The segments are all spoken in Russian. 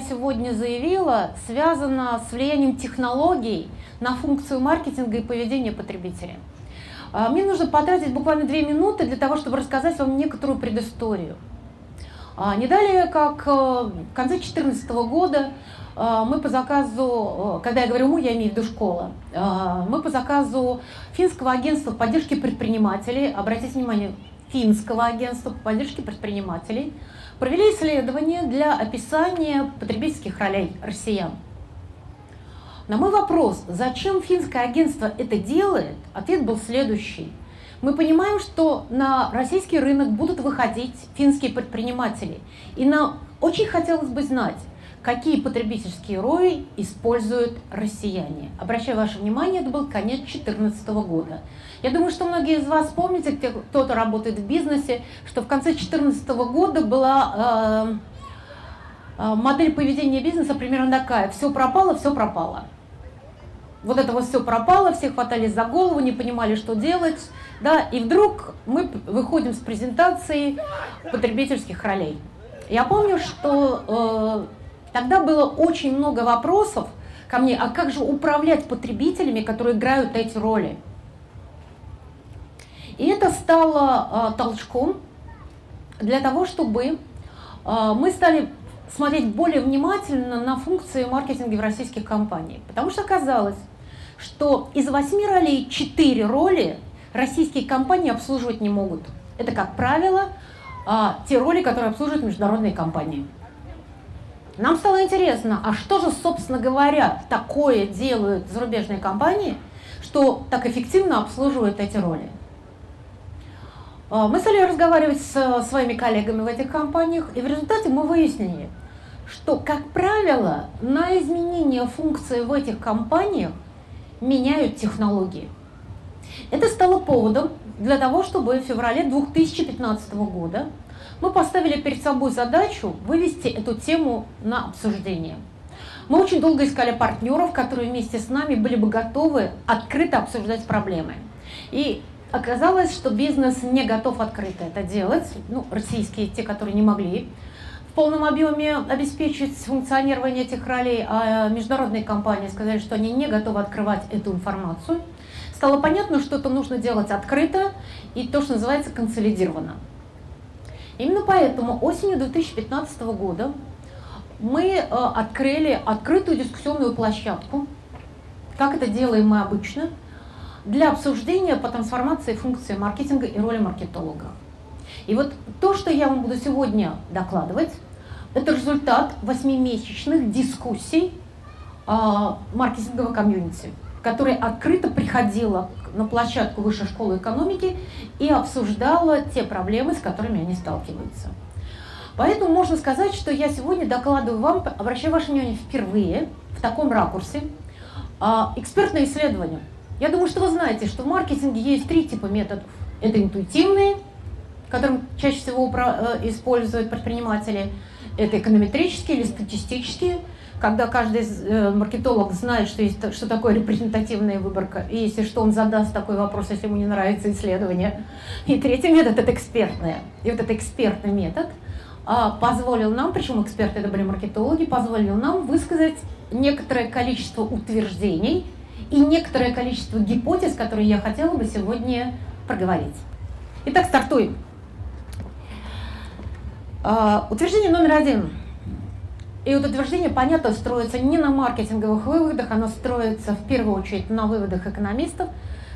сегодня заявила, связана с влиянием технологий на функцию маркетинга и поведения потребителя. А, мне нужно потратить буквально две минуты для того, чтобы рассказать вам некоторую предысторию. А, не далее, как э, в конце 2014 года э, мы по заказу, э, когда я говорю мы, я имею в виду школа, мы по заказу финского агентства поддержки предпринимателей, обратите внимание, финского агентства по поддержке предпринимателей, провели исследование для описания потребительских ролей россиян. На мой вопрос, зачем финское агентство это делает, ответ был следующий. Мы понимаем, что на российский рынок будут выходить финские предприниматели. И нам очень хотелось бы знать, какие потребительские роли используют россияне. Обращаю ваше внимание, это был конец 2014 года. Я думаю, что многие из вас помните, кто-то работает в бизнесе, что в конце 2014 года была э, э, модель поведения бизнеса примерно такая. Все пропало, все пропало вот это вот все пропало, все хватались за голову, не понимали, что делать, да, и вдруг мы выходим с презентацией потребительских ролей. Я помню, что э, тогда было очень много вопросов ко мне, а как же управлять потребителями, которые играют эти роли? И это стало э, толчком для того, чтобы э, мы стали смотреть более внимательно на функции маркетинга в российских компаниях. Потому что оказалось, что из восьми ролей четыре роли российские компании обслуживать не могут. Это, как правило, а, те роли, которые обслуживают международные компании. Нам стало интересно, а что же, собственно говоря, такое делают зарубежные компании, что так эффективно обслуживают эти роли? А, мы стали разговаривать с своими коллегами в этих компаниях, и в результате мы выяснили, что, как правило, на изменение функции в этих компаниях меняют технологии. Это стало поводом для того, чтобы в феврале 2015 года мы поставили перед собой задачу вывести эту тему на обсуждение. Мы очень долго искали партнеров, которые вместе с нами были бы готовы открыто обсуждать проблемы. И оказалось, что бизнес не готов открыто это делать, ну, российские, те, которые не могли полном объеме обеспечить функционирование этих ролей, а международные компании сказали, что они не готовы открывать эту информацию. Стало понятно, что это нужно делать открыто и то, что называется консолидированно. Именно поэтому осенью 2015 года мы э, открыли открытую дискуссионную площадку, как это делаем мы обычно, для обсуждения по трансформации функции маркетинга и роли маркетолога. И вот то, что я вам буду сегодня докладывать, это результат восьмимесячных дискуссий а, маркетингового комьюнити, которая открыто приходила на площадку Высшей школы экономики и обсуждала те проблемы, с которыми они сталкиваются. Поэтому можно сказать, что я сегодня докладываю вам, обращаю ваше внимание впервые в таком ракурсе, а, экспертное исследование. Я думаю, что вы знаете, что в маркетинге есть три типа методов. Это интуитивные, которым чаще всего э, используют предприниматели – это эконометрические или статистические, когда каждый э, маркетолог знает, что, есть, что такое репрезентативная выборка, и если что, он задаст такой вопрос, если ему не нравится исследование. И третий метод – это экспертное. И вот этот экспертный метод а, позволил нам, причем эксперты это были маркетологи, позволил нам высказать некоторое количество утверждений и некоторое количество гипотез, которые я хотела бы сегодня проговорить. Итак, стартуем. А, утверждение номер один. И вот утверждение, понятно, строится не на маркетинговых выводах, оно строится в первую очередь на выводах экономистов,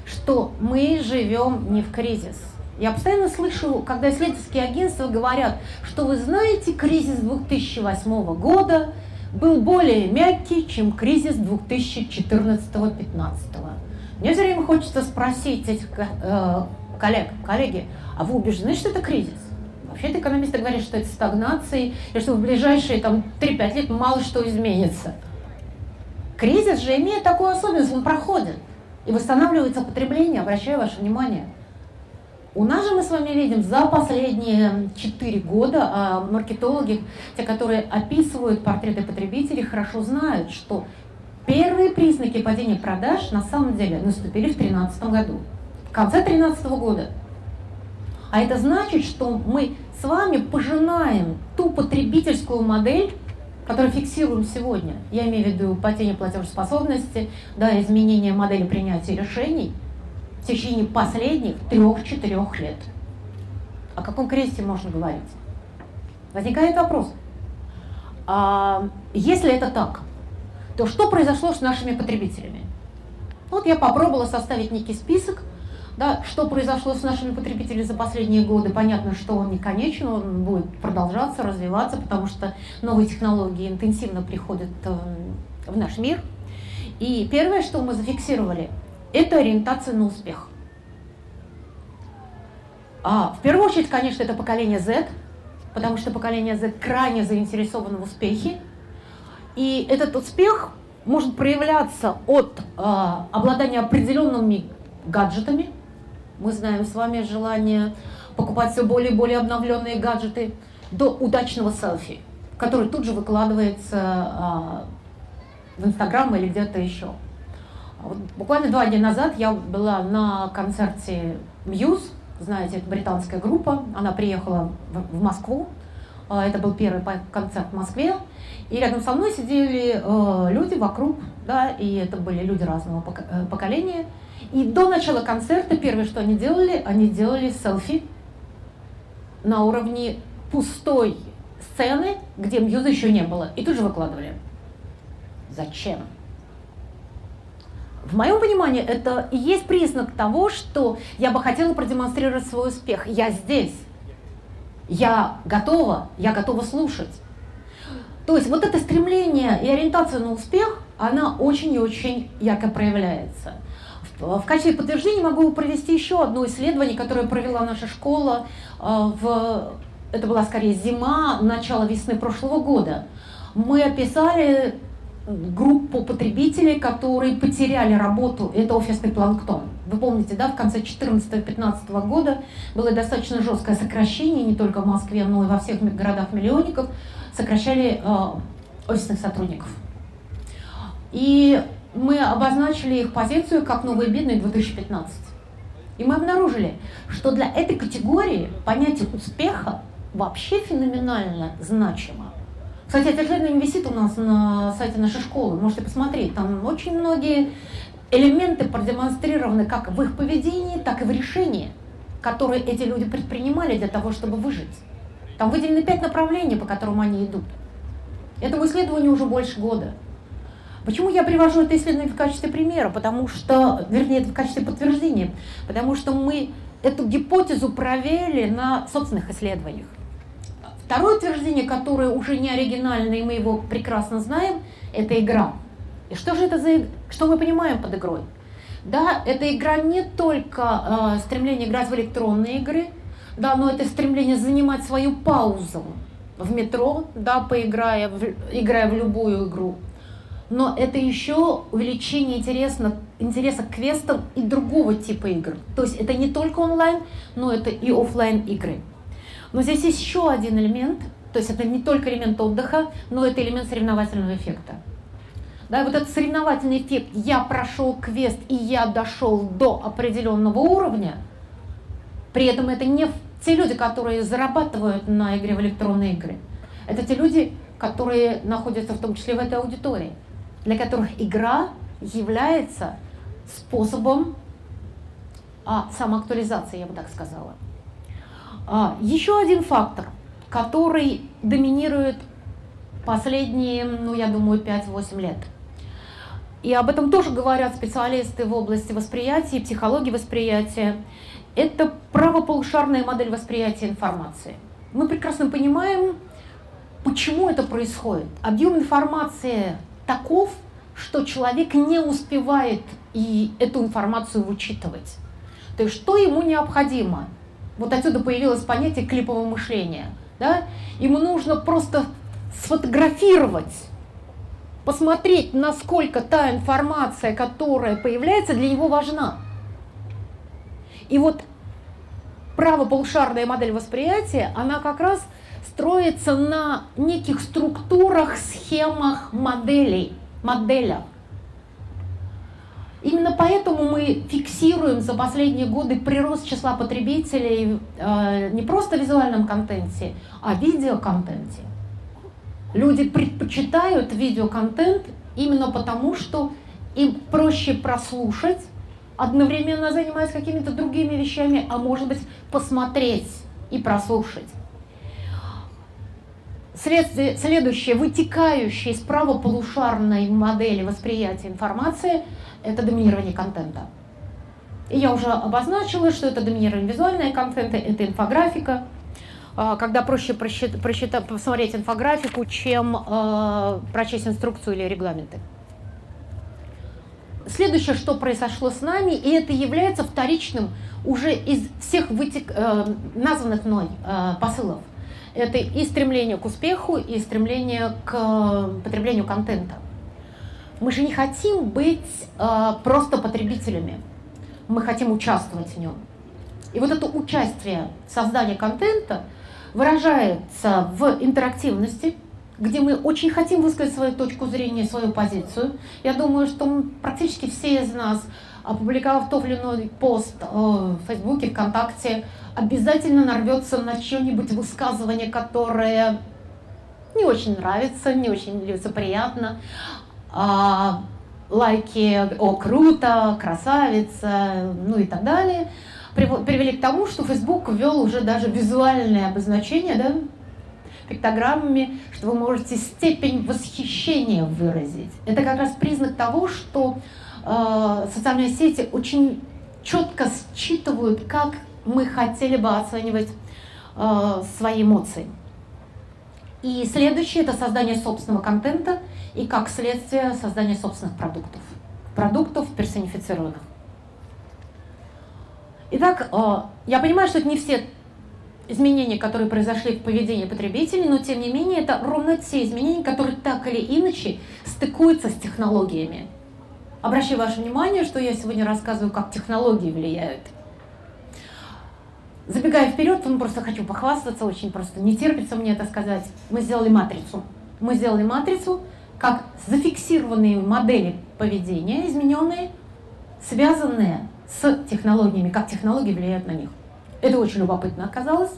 что мы живем не в кризис. Я постоянно слышу, когда исследовательские агентства говорят, что вы знаете, кризис 2008 года был более мягкий, чем кризис 2014-2015. Мне все время хочется спросить этих э, коллег, коллеги, а вы убеждены, что это кризис? Вообще-то экономисты говорят, что это стагнация, и что в ближайшие там, 3-5 лет мало что изменится. Кризис же имеет такую особенность, он проходит. И восстанавливается потребление, обращаю ваше внимание. У нас же мы с вами видим за последние 4 года а маркетологи, те, которые описывают портреты потребителей, хорошо знают, что первые признаки падения продаж на самом деле наступили в 2013 году. В конце 2013 года а это значит, что мы с вами пожинаем ту потребительскую модель, которые фиксируем сегодня, я имею в виду падение платежеспособности, да, изменение модели принятия решений в течение последних трех-четырех лет. О каком кризисе можно говорить? Возникает вопрос. А если это так, то что произошло с нашими потребителями? Вот я попробовала составить некий список, да, что произошло с нашими потребителями за последние годы. Понятно, что он не конечен, он будет продолжаться, развиваться, потому что новые технологии интенсивно приходят э, в наш мир. И первое, что мы зафиксировали, это ориентация на успех. А, в первую очередь, конечно, это поколение Z, потому что поколение Z крайне заинтересовано в успехе. И этот успех может проявляться от э, обладания определенными гаджетами. Мы знаем с вами желание покупать все более и более обновленные гаджеты, до удачного селфи, который тут же выкладывается э, в Инстаграм или где-то еще. Вот буквально два дня назад я была на концерте Muse, знаете, это британская группа, она приехала в, в Москву, а, это был первый концерт в Москве, и рядом со мной сидели э, люди вокруг, да, и это были люди разного э, поколения. И до начала концерта первое, что они делали, они делали селфи на уровне пустой сцены, где мьюза еще не было, и тут же выкладывали. Зачем? В моем понимании это и есть признак того, что я бы хотела продемонстрировать свой успех. Я здесь. Я готова, я готова слушать. То есть вот это стремление и ориентация на успех, она очень и очень ярко проявляется. В, в качестве подтверждения могу провести еще одно исследование, которое провела наша школа э, в это была скорее зима, начало весны прошлого года. Мы описали группу потребителей, которые потеряли работу, это офисный планктон. Вы помните, да, в конце 2014-2015 года было достаточно жесткое сокращение, не только в Москве, но и во всех городах-миллионников, сокращали э, офисных сотрудников. И мы обозначили их позицию как новые бедные 2015. И мы обнаружили, что для этой категории понятие успеха вообще феноменально значимо. Кстати, это исследование висит у нас на сайте нашей школы, можете посмотреть. Там очень многие элементы продемонстрированы как в их поведении, так и в решении, которые эти люди предпринимали для того, чтобы выжить. Там выделены пять направлений, по которым они идут. Этому исследованию уже больше года. Почему я привожу это исследование в качестве примера? Потому что, вернее, это в качестве подтверждения. Потому что мы эту гипотезу проверили на собственных исследованиях. Второе утверждение, которое уже не оригинальное, и мы его прекрасно знаем, это игра. И что же это за? Что мы понимаем под игрой? Да, эта игра не только э, стремление играть в электронные игры, да, но это стремление занимать свою паузу в метро, да, поиграя в, играя в любую игру. Но это еще увеличение интереса, интереса к квестам и другого типа игр. То есть это не только онлайн, но это и офлайн игры. Но здесь еще один элемент, то есть это не только элемент отдыха, но это элемент соревновательного эффекта. Да, вот этот соревновательный эффект «я прошел квест и я дошел до определенного уровня», при этом это не те люди, которые зарабатывают на игре в электронные игры. Это те люди, которые находятся в том числе в этой аудитории, для которых игра является способом а, самоактуализации, я бы так сказала. А, еще один фактор, который доминирует последние, ну, я думаю, 5-8 лет. И об этом тоже говорят специалисты в области восприятия психологии восприятия. Это правополушарная модель восприятия информации. Мы прекрасно понимаем, почему это происходит. Объем информации таков, что человек не успевает и эту информацию вычитывать. То есть что ему необходимо? Вот отсюда появилось понятие клипового мышления. Да? Ему нужно просто сфотографировать, посмотреть, насколько та информация, которая появляется, для него важна. И вот правополушарная модель восприятия, она как раз строится на неких структурах, схемах, моделей, моделях. Именно поэтому мы фиксируем за последние годы прирост числа потребителей э, не просто в визуальном контенте, а в видеоконтенте. Люди предпочитают видеоконтент именно потому, что им проще прослушать, одновременно занимаясь какими-то другими вещами, а может быть посмотреть и прослушать. Следующее, вытекающее из правополушарной модели восприятия информации, это доминирование контента. И я уже обозначила, что это доминирование визуального контента, это инфографика, а, когда проще просчитать, просчитать, посмотреть инфографику, чем э, прочесть инструкцию или регламенты. Следующее, что произошло с нами, и это является вторичным уже из всех вытек, э, названных мной э, посылов. Это и стремление к успеху, и стремление к потреблению контента. Мы же не хотим быть э, просто потребителями, мы хотим участвовать в нем. И вот это участие в создании контента – выражается в интерактивности, где мы очень хотим высказать свою точку зрения, свою позицию. Я думаю, что практически все из нас, опубликовав тот или иной пост э, в Фейсбуке, ВКонтакте, обязательно нарвется на чье-нибудь высказывание, которое не очень нравится, не очень лицеприятно. А, лайки «О, круто», «Красавица», ну и так далее – привели к тому, что Facebook ввел уже даже визуальное обозначение, да, пиктограммами, что вы можете степень восхищения выразить. Это как раз признак того, что э, социальные сети очень четко считывают, как мы хотели бы оценивать э, свои эмоции. И следующее – это создание собственного контента и, как следствие, создание собственных продуктов. Продуктов персонифицированных. Итак, э, я понимаю, что это не все изменения, которые произошли в поведении потребителей, но тем не менее это ровно те изменения, которые так или иначе стыкуются с технологиями. Обращаю ваше внимание, что я сегодня рассказываю, как технологии влияют. Забегая вперед, ну, просто хочу похвастаться, очень просто не терпится мне это сказать. Мы сделали матрицу. Мы сделали матрицу как зафиксированные модели поведения, измененные, связанные с технологиями, как технологии влияют на них. Это очень любопытно оказалось.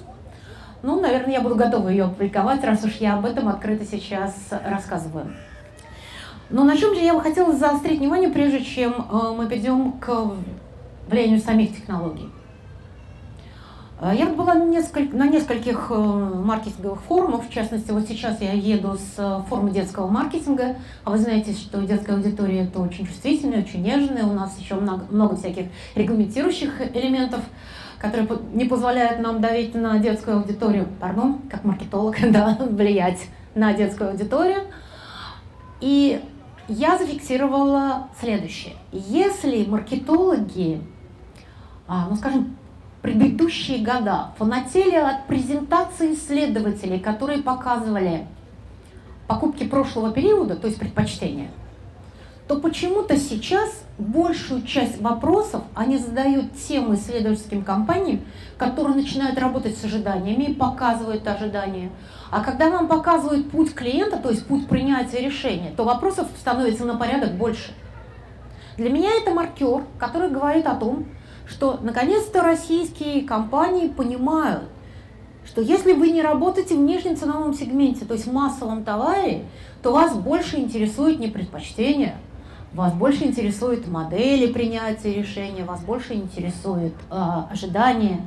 Ну, наверное, я буду готова ее опубликовать, раз уж я об этом открыто сейчас рассказываю. Но на чем же я бы хотела заострить внимание, прежде чем э, мы перейдем к влиянию самих технологий? Э, я была несколько, на нескольких э, маркетинговых форумах, в частности, вот сейчас я еду с форума детского маркетинга, а вы знаете, что детская аудитория это очень чувствительная, очень нежная, у нас еще много, много всяких регламентирующих элементов, которые не позволяют нам давить на детскую аудиторию, пардон, как маркетолог, да, влиять на детскую аудиторию. И я зафиксировала следующее. Если маркетологи, а, ну скажем, предыдущие года фанатели от презентации исследователей, которые показывали покупки прошлого периода, то есть предпочтения, то почему-то сейчас большую часть вопросов они задают тем исследовательским компаниям, которые начинают работать с ожиданиями и показывают ожидания. А когда вам показывают путь клиента, то есть путь принятия решения, то вопросов становится на порядок больше. Для меня это маркер, который говорит о том, что наконец-то российские компании понимают, что если вы не работаете в нижнем ценовом сегменте, то есть в массовом товаре, то вас больше интересует не предпочтение, вас больше интересует модели принятия решения, вас больше интересует э, ожидания.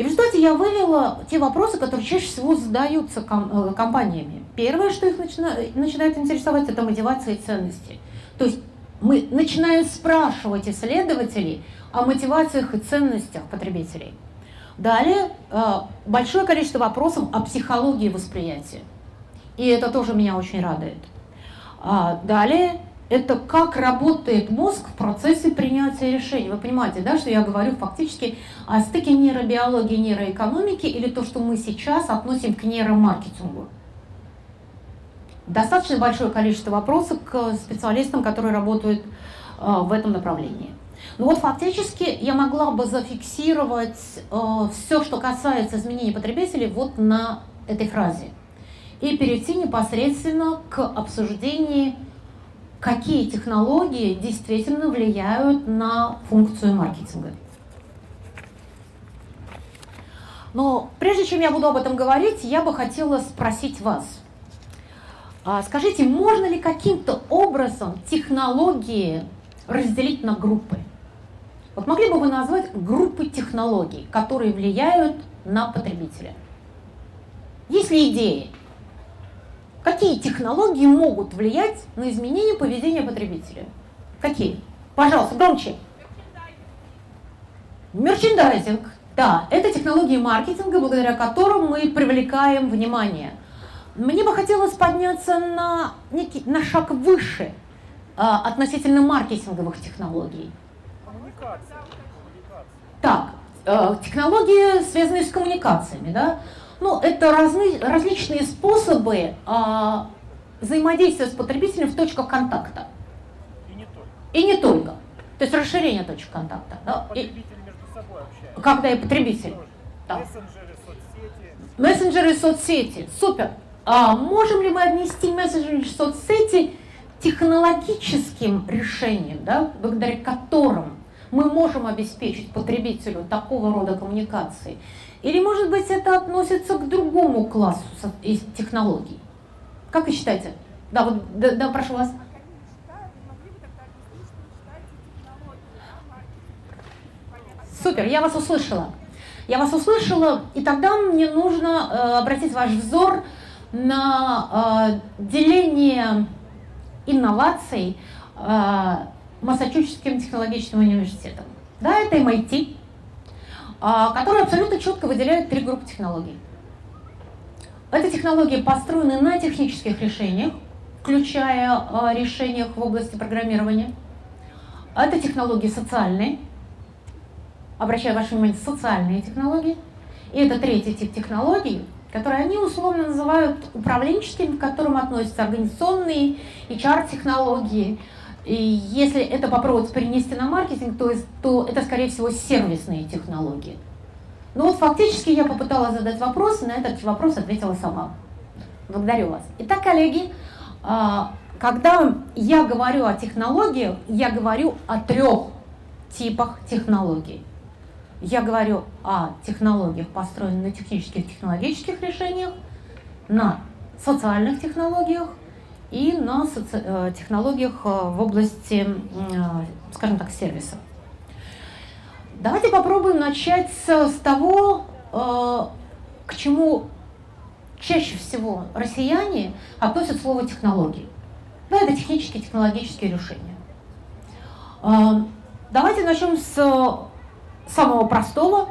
И в результате я вывела те вопросы, которые чаще всего задаются э, компаниями. Первое, что их начина- начинает интересовать, это мотивация и ценности. То есть мы начинаем спрашивать исследователей о мотивациях и ценностях потребителей. Далее э, большое количество вопросов о психологии восприятия. И это тоже меня очень радует. А далее это как работает мозг в процессе принятия решений. Вы понимаете, да, что я говорю фактически о стыке нейробиологии нейроэкономики или то, что мы сейчас относим к нейромаркетингу достаточно большое количество вопросов к специалистам, которые работают э, в этом направлении. Ну вот фактически я могла бы зафиксировать э, все, что касается изменений потребителей вот на этой фразе. И перейти непосредственно к обсуждению, какие технологии действительно влияют на функцию маркетинга. Но прежде чем я буду об этом говорить, я бы хотела спросить вас – А скажите, можно ли каким-то образом технологии разделить на группы? Вот могли бы вы назвать группы технологий, которые влияют на потребителя? Есть ли идеи? Какие технологии могут влиять на изменение поведения потребителя? Какие? Пожалуйста, громче. Мерчендайзинг. Да, это технологии маркетинга, благодаря которым мы привлекаем внимание. Мне бы хотелось подняться на, некий, на шаг выше а, относительно маркетинговых технологий. Коммуникация. Так, э, технологии, связанные с коммуникациями, да? Ну, это разны, различные способы а, взаимодействия с потребителем в точках контакта. И не только. И не только. То есть расширение точек контакта. Да? Потребители и, между собой общаются. Когда и потребитель. Да. Мессенджеры, соцсети. Мессенджеры, соцсети. Супер. А можем ли мы отнести мессенджеры, соцсети технологическим решением, да, благодаря которым мы можем обеспечить потребителю такого рода коммуникации? Или, может быть, это относится к другому классу технологий? Как вы считаете? Да, вот, да, да прошу вас. Супер, я вас услышала. Я вас услышала, и тогда мне нужно э, обратить ваш взор на э, деление инноваций э, Массачусетским технологическим университетом. Да, это MIT, э, который абсолютно четко выделяет три группы технологий. Эти технологии построены на технических решениях, включая э, решениях в области программирования. Это технологии социальные, обращаю ваше внимание, социальные технологии. И это третий тип технологий, которые они условно называют управленческими, к которым относятся организационные HR-технологии. И если это попробовать перенести на маркетинг, то, то это, скорее всего, сервисные технологии. Ну вот фактически я попыталась задать вопрос, и на этот вопрос ответила сама. Благодарю вас. Итак, коллеги, а, когда я говорю о технологиях, я говорю о трех типах технологий. Я говорю о технологиях, построенных на технических технологических решениях, на социальных технологиях и на соци... Э, технологиях э, в области, э, скажем так, сервиса. Давайте попробуем начать с, того, к чему чаще всего россияне относят слово технологии. Да, это технические, технологические решения. Давайте начнем с самого простого,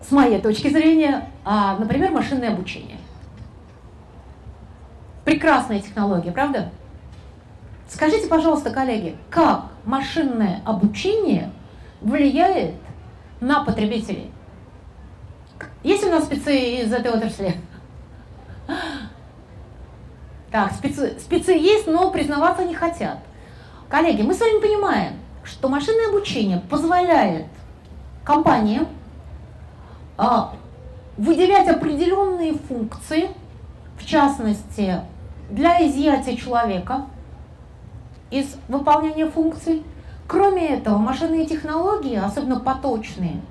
с моей точки зрения, а, например, машинное обучение. Прекрасная технология, правда? Скажите, пожалуйста, коллеги, как машинное обучение влияет на потребителей? Есть у нас спецы из этой отрасли? Так, спецы, спецы есть, но признаваться не хотят. Коллеги, мы с вами понимаем, что машинное обучение позволяет компаниям а, выделять определенные функции, в частности, для изъятия человека из выполнения функций. Кроме этого, машинные технологии, особенно поточные,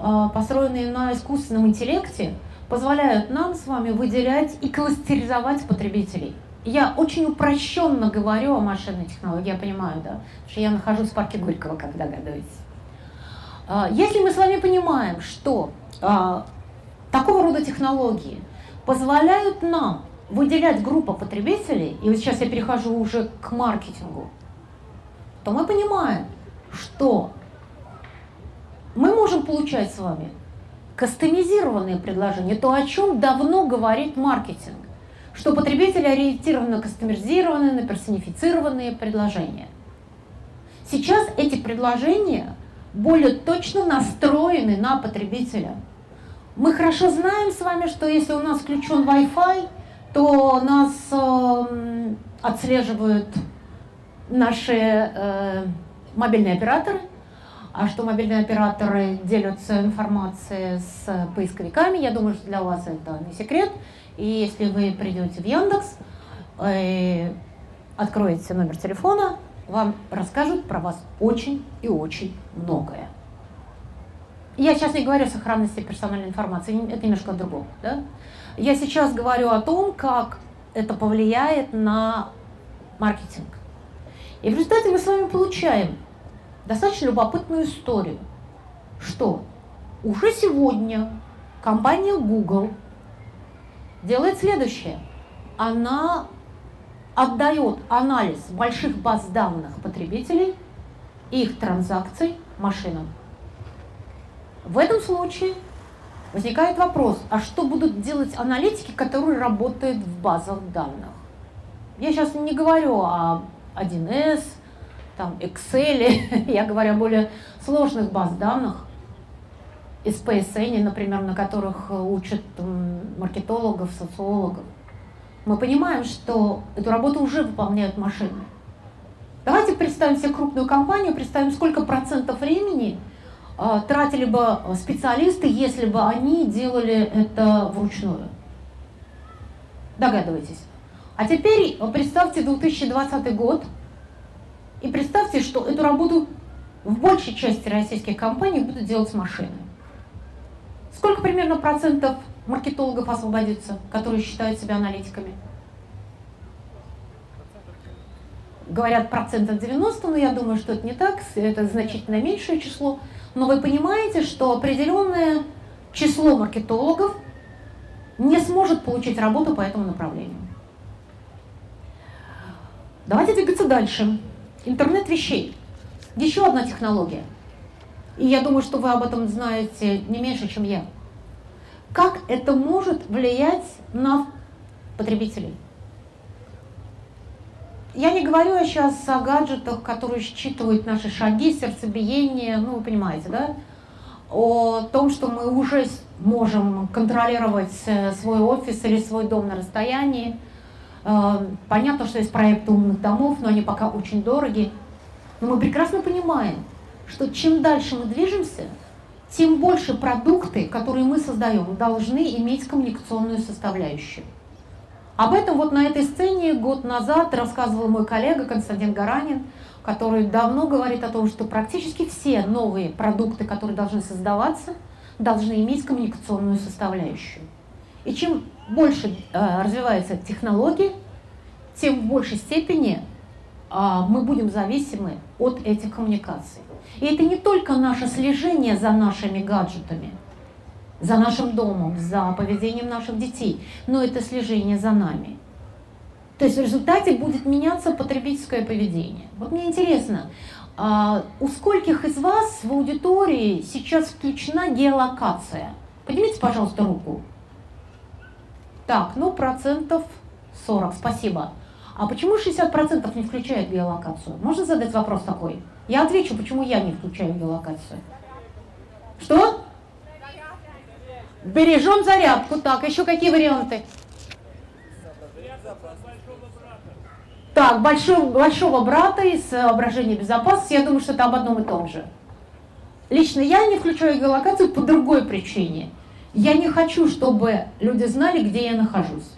а, построенные на искусственном интеллекте, позволяют нам с вами выделять и кластеризовать потребителей. Я очень упрощенно говорю о машинной технологии, я понимаю, да, что я нахожусь в парке Горького, как догадываетесь. А, если мы с вами понимаем, что а, такого рода технологии позволяют нам выделять группу потребителей, и вот сейчас я перехожу уже к маркетингу, то мы понимаем, что мы можем получать с вами кастомизированные предложения, то, о чем давно говорит маркетинг, что потребители ориентированы на кастомизированные, на персонифицированные предложения. Сейчас эти предложения более точно настроены на потребителя. Мы хорошо знаем с вами, что если у нас включен Wi-Fi, то нас э, отслеживают наши э, мобильные операторы, а что мобильные операторы делятся информацией с поисковиками, я думаю, что для вас это не секрет. И если вы придете в Яндекс, э, откроете номер телефона, вам расскажут про вас очень и очень многое. Я сейчас не говорю о сохранности персональной информации, это немножко о другом. Да? Я сейчас говорю о том, как это повлияет на маркетинг. И в результате мы с вами получаем достаточно любопытную историю, что уже сегодня компания Google делает следующее. Она отдает анализ больших баз данных потребителей и их транзакций машинам. В этом случае возникает вопрос, а что будут делать аналитики, которые работают в базах данных? Я сейчас не говорю о 1С, там, Excel, я говорю о более сложных баз данных, SPSN, например, на которых учат маркетологов, социологов. Мы понимаем, что эту работу уже выполняют машины. Давайте представим себе крупную компанию, представим, сколько процентов времени э, тратили бы специалисты, если бы они делали это вручную. Догадывайтесь. А теперь представьте 2020 год и представьте, что эту работу в большей части российских компаний будут делать машины. Сколько примерно процентов маркетологов освободится, которые считают себя аналитиками? Говорят процентов 90, но я думаю, что это не так, это значительно меньшее число. Но вы понимаете, что определенное число маркетологов не сможет получить работу по этому направлению. Давайте двигаться дальше. Интернет вещей. Еще одна технология – и я думаю, что вы об этом знаете не меньше, чем я. Как это может влиять на потребителей? Я не говорю сейчас о гаджетах, которые считывают наши шаги, сердцебиение, ну вы понимаете, да? О том, что мы уже можем контролировать э, свой офис или свой дом на расстоянии. Э, понятно, что есть проекты умных домов, но они пока очень дороги. Но мы прекрасно понимаем, что чем дальше мы движемся, тем больше продукты, которые мы создаем, должны иметь коммуникационную составляющую. Об этом вот на этой сцене год назад рассказывал мой коллега Константин Гаранин, который давно говорит о том, что практически все новые продукты, которые должны создаваться, должны иметь коммуникационную составляющую. И чем больше э, развивается технология, тем в большей степени э, мы будем зависимы от этих коммуникаций. И это не только наше слежение за нашими гаджетами, за нашим домом, за поведением наших детей, но это слежение за нами. То есть в результате будет меняться потребительское поведение. Вот мне интересно, а у скольких из вас в аудитории сейчас включена геолокация? Поднимите, пожалуйста, руку. Так, ну процентов 40, спасибо. А почему 60% не включают геолокацию? Можно задать вопрос такой? Я отвечу, почему я не включаю геолокацию. Что? Бережем зарядку. Так, еще какие варианты? Так, большого, большого брата из соображения безопасности, я думаю, что это об одном и том же. Лично я не включаю геолокацию по другой причине. Я не хочу, чтобы люди знали, где я нахожусь.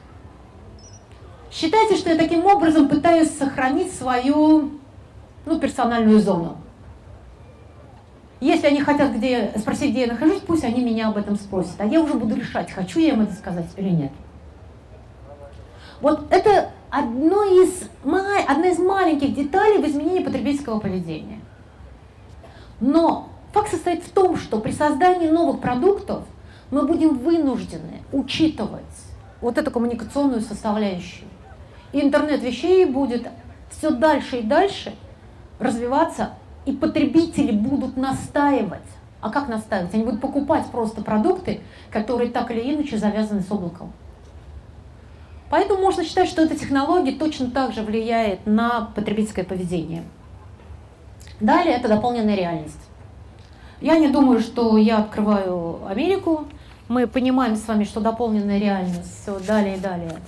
Считайте, что я таким образом пытаюсь сохранить свою ну, персональную зону. Если они хотят где, спросить, где я нахожусь, пусть они меня об этом спросят. А я уже буду решать, хочу я им это сказать или нет. Вот это одно из, одна из маленьких деталей в изменении потребительского поведения. Но факт состоит в том, что при создании новых продуктов мы будем вынуждены учитывать вот эту коммуникационную составляющую. И интернет вещей будет все дальше и дальше – развиваться, и потребители будут настаивать. А как настаивать? Они будут покупать просто продукты, которые так или иначе завязаны с облаком. Поэтому можно считать, что эта технология точно так же влияет на потребительское поведение. Далее это дополненная реальность. Я не думаю, что я открываю Америку. Мы понимаем с вами, что дополненная реальность все далее и далее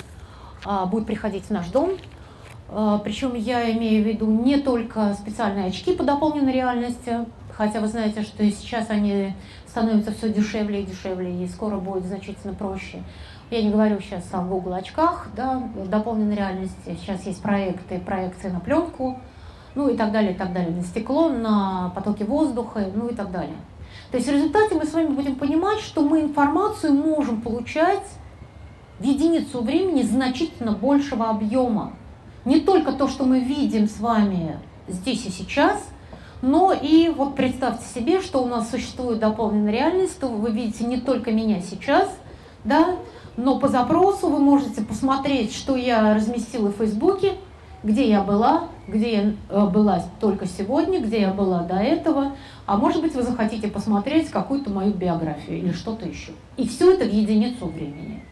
а, будет приходить в наш дом. А, Причем я имею в виду не только специальные очки по дополненной реальности, хотя вы знаете, что сейчас они становятся все дешевле и дешевле, и скоро будет значительно проще. Я не говорю сейчас о Google очках, да, дополненной реальности. Сейчас есть проекты, проекции на пленку, ну и так далее, и так далее, на стекло, на потоки воздуха, ну и так далее. То есть в результате мы с вами будем понимать, что мы информацию можем получать в единицу времени значительно большего объема. Не только то, что мы видим с вами здесь и сейчас, но и вот представьте себе, что у нас существует дополненная реальность, то вы видите не только меня сейчас, да, но по запросу вы можете посмотреть, что я разместила в Фейсбуке, где я была, где я э, была только сегодня, где я была до этого, а может быть вы захотите посмотреть какую-то мою биографию или что-то еще. И все это в единицу времени.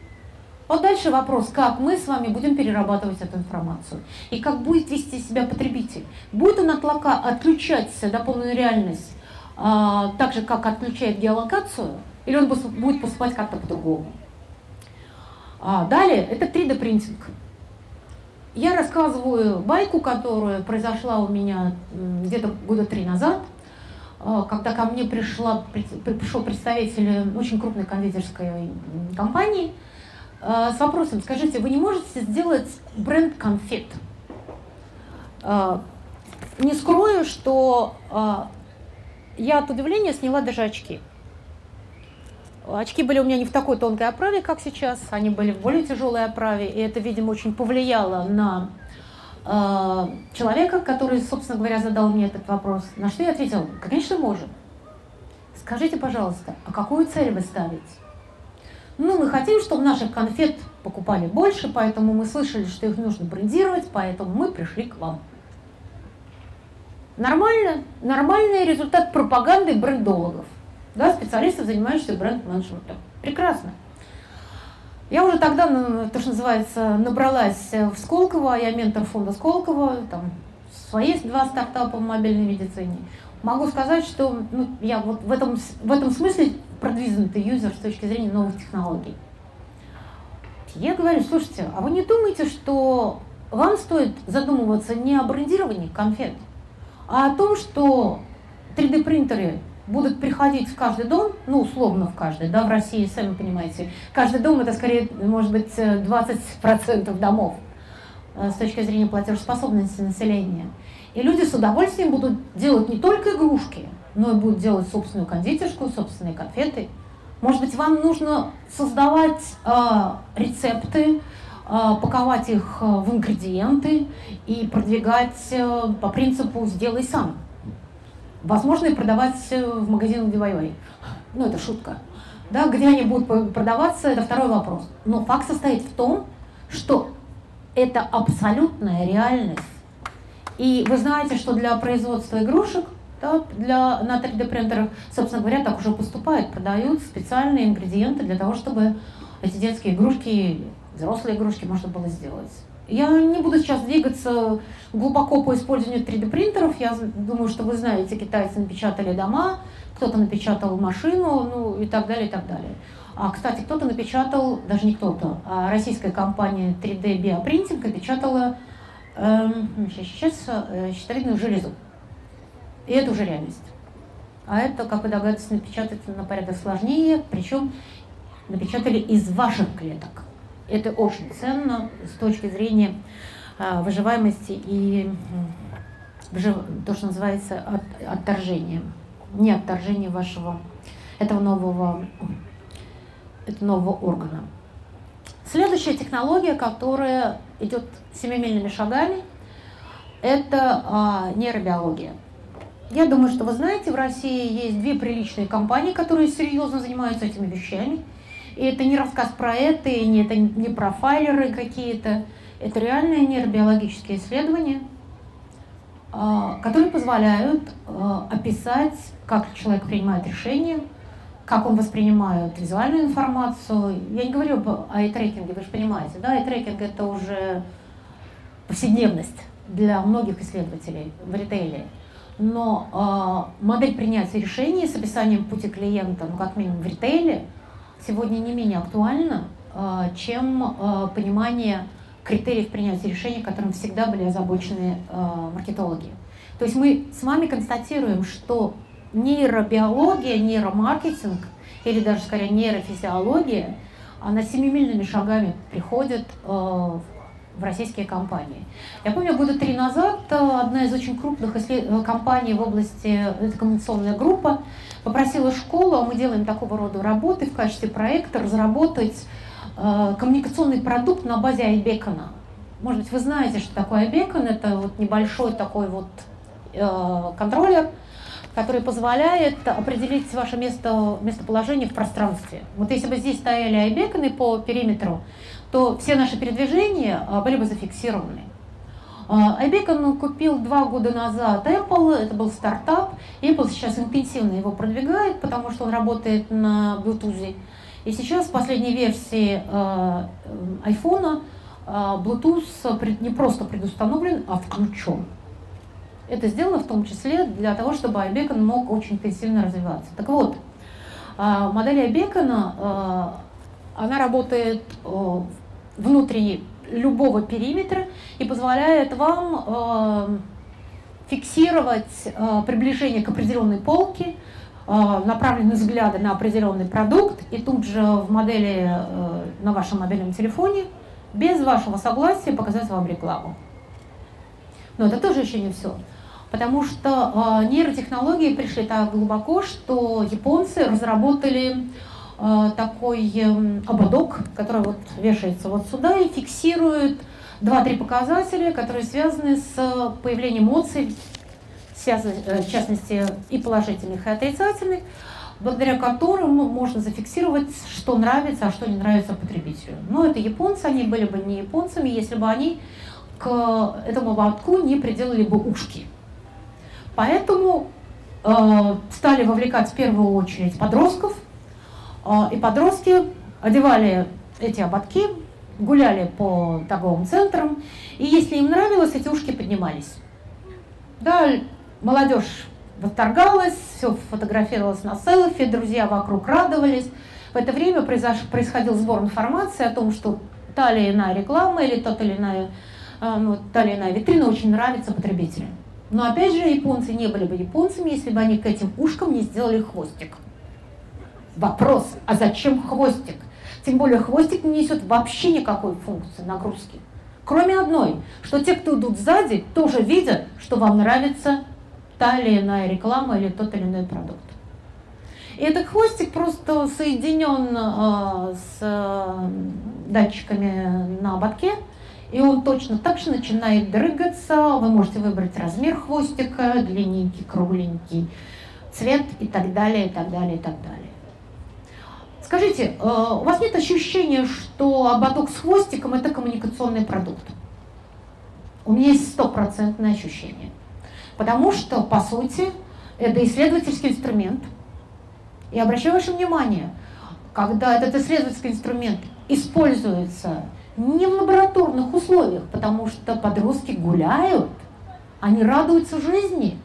Вот дальше вопрос, как мы с вами будем перерабатывать эту информацию. И как будет вести себя потребитель. Будет он от лока отключать дополненную реальность а, так же, как отключает геолокацию, или он будет поступать как-то по-другому. А, далее, это 3D принтинг. Я рассказываю байку, которая произошла у меня где-то года три назад, а, когда ко мне пришла, пришел представитель очень крупной кондитерской компании – с вопросом, скажите, вы не можете сделать бренд конфет? Э, не скрою, что э, я от удивления сняла даже очки. Очки были у меня не в такой тонкой оправе, как сейчас, они были в более тяжелой оправе, и это, видимо, очень повлияло на человека, который, собственно говоря, задал мне этот вопрос. На что я ответила, конечно, можем. Скажите, пожалуйста, а какую цель вы ставите? Ну, мы хотим, чтобы наших конфет покупали больше, поэтому мы слышали, что их нужно брендировать, поэтому мы пришли к вам. Нормально? Нормальный результат пропаганды брендологов, да, специалистов, занимающихся бренд-менеджментом. Прекрасно. Я уже тогда, ну, то, что называется, набралась в Сколково, я ментор фонда Сколково, там свои два стартапа в мобильной медицине. Могу сказать, что ну, я вот в этом, в этом смысле продвинутый юзер с точки зрения новых технологий. Я говорю, слушайте, а вы не думаете, что вам стоит задумываться не о брендировании конфет, а о том, что 3D-принтеры будут приходить в каждый дом, ну, условно в каждый, да, в России, сами понимаете, каждый дом это скорее, может быть, 20% домов э, с точки зрения платежеспособности населения. И люди с удовольствием будут делать не только игрушки, но и будут делать собственную кондитерскую, собственные конфеты. Может быть, вам нужно создавать э, рецепты, э, паковать их э, в ингредиенты и продвигать э, по принципу «сделай сам». Возможно, и продавать э, в магазинах DIY. Ну, это шутка. Да, где они будут продаваться, это второй вопрос. Но факт состоит в том, что это абсолютная реальность. И вы знаете, что для производства игрушек – да, для, на 3D принтерах, собственно говоря, так уже поступают, продают специальные ингредиенты для того, чтобы эти детские игрушки, взрослые игрушки можно было сделать. Я не буду сейчас двигаться глубоко по использованию 3D принтеров. Я думаю, что вы знаете, китайцы напечатали дома, кто-то напечатал машину, ну и так далее, и так далее. А, кстати, кто-то напечатал, даже не кто-то, а российская компания 3D Bioprinting напечатала эм, сейчас, сейчас э, щитовидную железу. И это уже реальность. А это, как вы догадываетесь, напечатать на порядок сложнее, причем напечатали из ваших клеток. Это очень ценно с точки зрения а, выживаемости и то, что называется от... отторжением. Не отторжение вашего, этого нового, этого нового органа. Следующая технология, которая идет семимильными шагами, это а, нейробиология. Я думаю, что вы знаете, в России есть две приличные компании, которые серьезно занимаются этими вещами. И это не рассказ про это, и не, это не профайлеры какие-то. Это реальные нейробиологические исследования, а, которые позволяют а, описать, как человек принимает решения, как он воспринимает визуальную информацию. Я не говорю об ай-трекинге, вы же понимаете, да, ай-трекинг это уже повседневность для многих исследователей в ритейле но э, модель принятия решений с описанием пути клиента, ну как минимум в ритейле, сегодня не менее актуальна, э, чем э, понимание критериев принятия решений, которым всегда были озабочены э, маркетологи. То есть мы с вами констатируем, что нейробиология, нейромаркетинг или даже скорее нейрофизиология, она семимильными шагами приходит э, российские компании. Я помню, года три назад э, одна из очень крупных э, компаний в области, это коммуникационная группа, попросила школу, а мы делаем такого рода работы в качестве проекта, разработать э, коммуникационный продукт на базе iBeacon. Может быть, вы знаете, что такое iBeacon. Это вот небольшой такой вот э, контроллер, который позволяет определить ваше место, местоположение в пространстве. Вот если бы здесь стояли iBeacon по периметру, то все наши передвижения э, были бы зафиксированы. iBeacon купил два года назад Apple, это был стартап. Apple сейчас интенсивно его продвигает, потому что он работает на Bluetooth. И сейчас в последней версии iPhone э, Bluetooth не просто предустановлен, а включен. Это сделано в том числе для того, чтобы iBeacon мог очень интенсивно развиваться. Так вот, модель iBeacon, она работает э, внутри любого периметра и позволяет вам э, фиксировать э, приближение к определенной полке, э, направлены взгляды на определенный продукт, и тут же в модели, э, на вашем мобильном телефоне, без вашего согласия показать вам рекламу. Но это тоже еще не все. Потому что нейротехнологии пришли так глубоко, что японцы разработали такой э, ободок, который вот вешается вот сюда и фиксирует два-три показателя, которые связаны с появлением эмоций, э, в частности и положительных, и отрицательных, благодаря которым можно зафиксировать, что нравится, а что не нравится потребителю. Но это японцы, они были бы не японцами, если бы они к этому ободку не приделали бы ушки. Поэтому э, стали вовлекать в первую очередь подростков, э, и подростки одевали эти ободки, гуляли по торговым центрам, и если им нравилось, эти ушки поднимались. Да, молодежь восторгалась, все фотографировалось на селфи, друзья вокруг радовались. В это время происходил сбор информации о том, что та или иная реклама или тот или иная, э, ну, та или иная витрина очень нравится потребителям. Но опять же, японцы не были бы японцами, если бы они к этим ушкам не сделали хвостик. Вопрос, а зачем хвостик? Тем более хвостик не несет вообще никакой функции нагрузки. Кроме одной, что те, кто идут сзади, тоже видят, что вам нравится та или иная реклама или тот или иной продукт. И этот хвостик просто соединен э, с э, датчиками на ободке, и он точно так же начинает дрыгаться. Вы можете выбрать размер хвостика, длинненький, кругленький, цвет и так далее, и так далее, и так далее. Скажите, э, у вас нет ощущения, что ободок с хвостиком – это коммуникационный продукт? У меня есть стопроцентное ощущение. Потому что, по сути, это исследовательский инструмент. И обращаю ваше внимание, когда этот исследовательский инструмент используется не в лабораторных условиях, потому что подростки гуляют, они радуются жизни,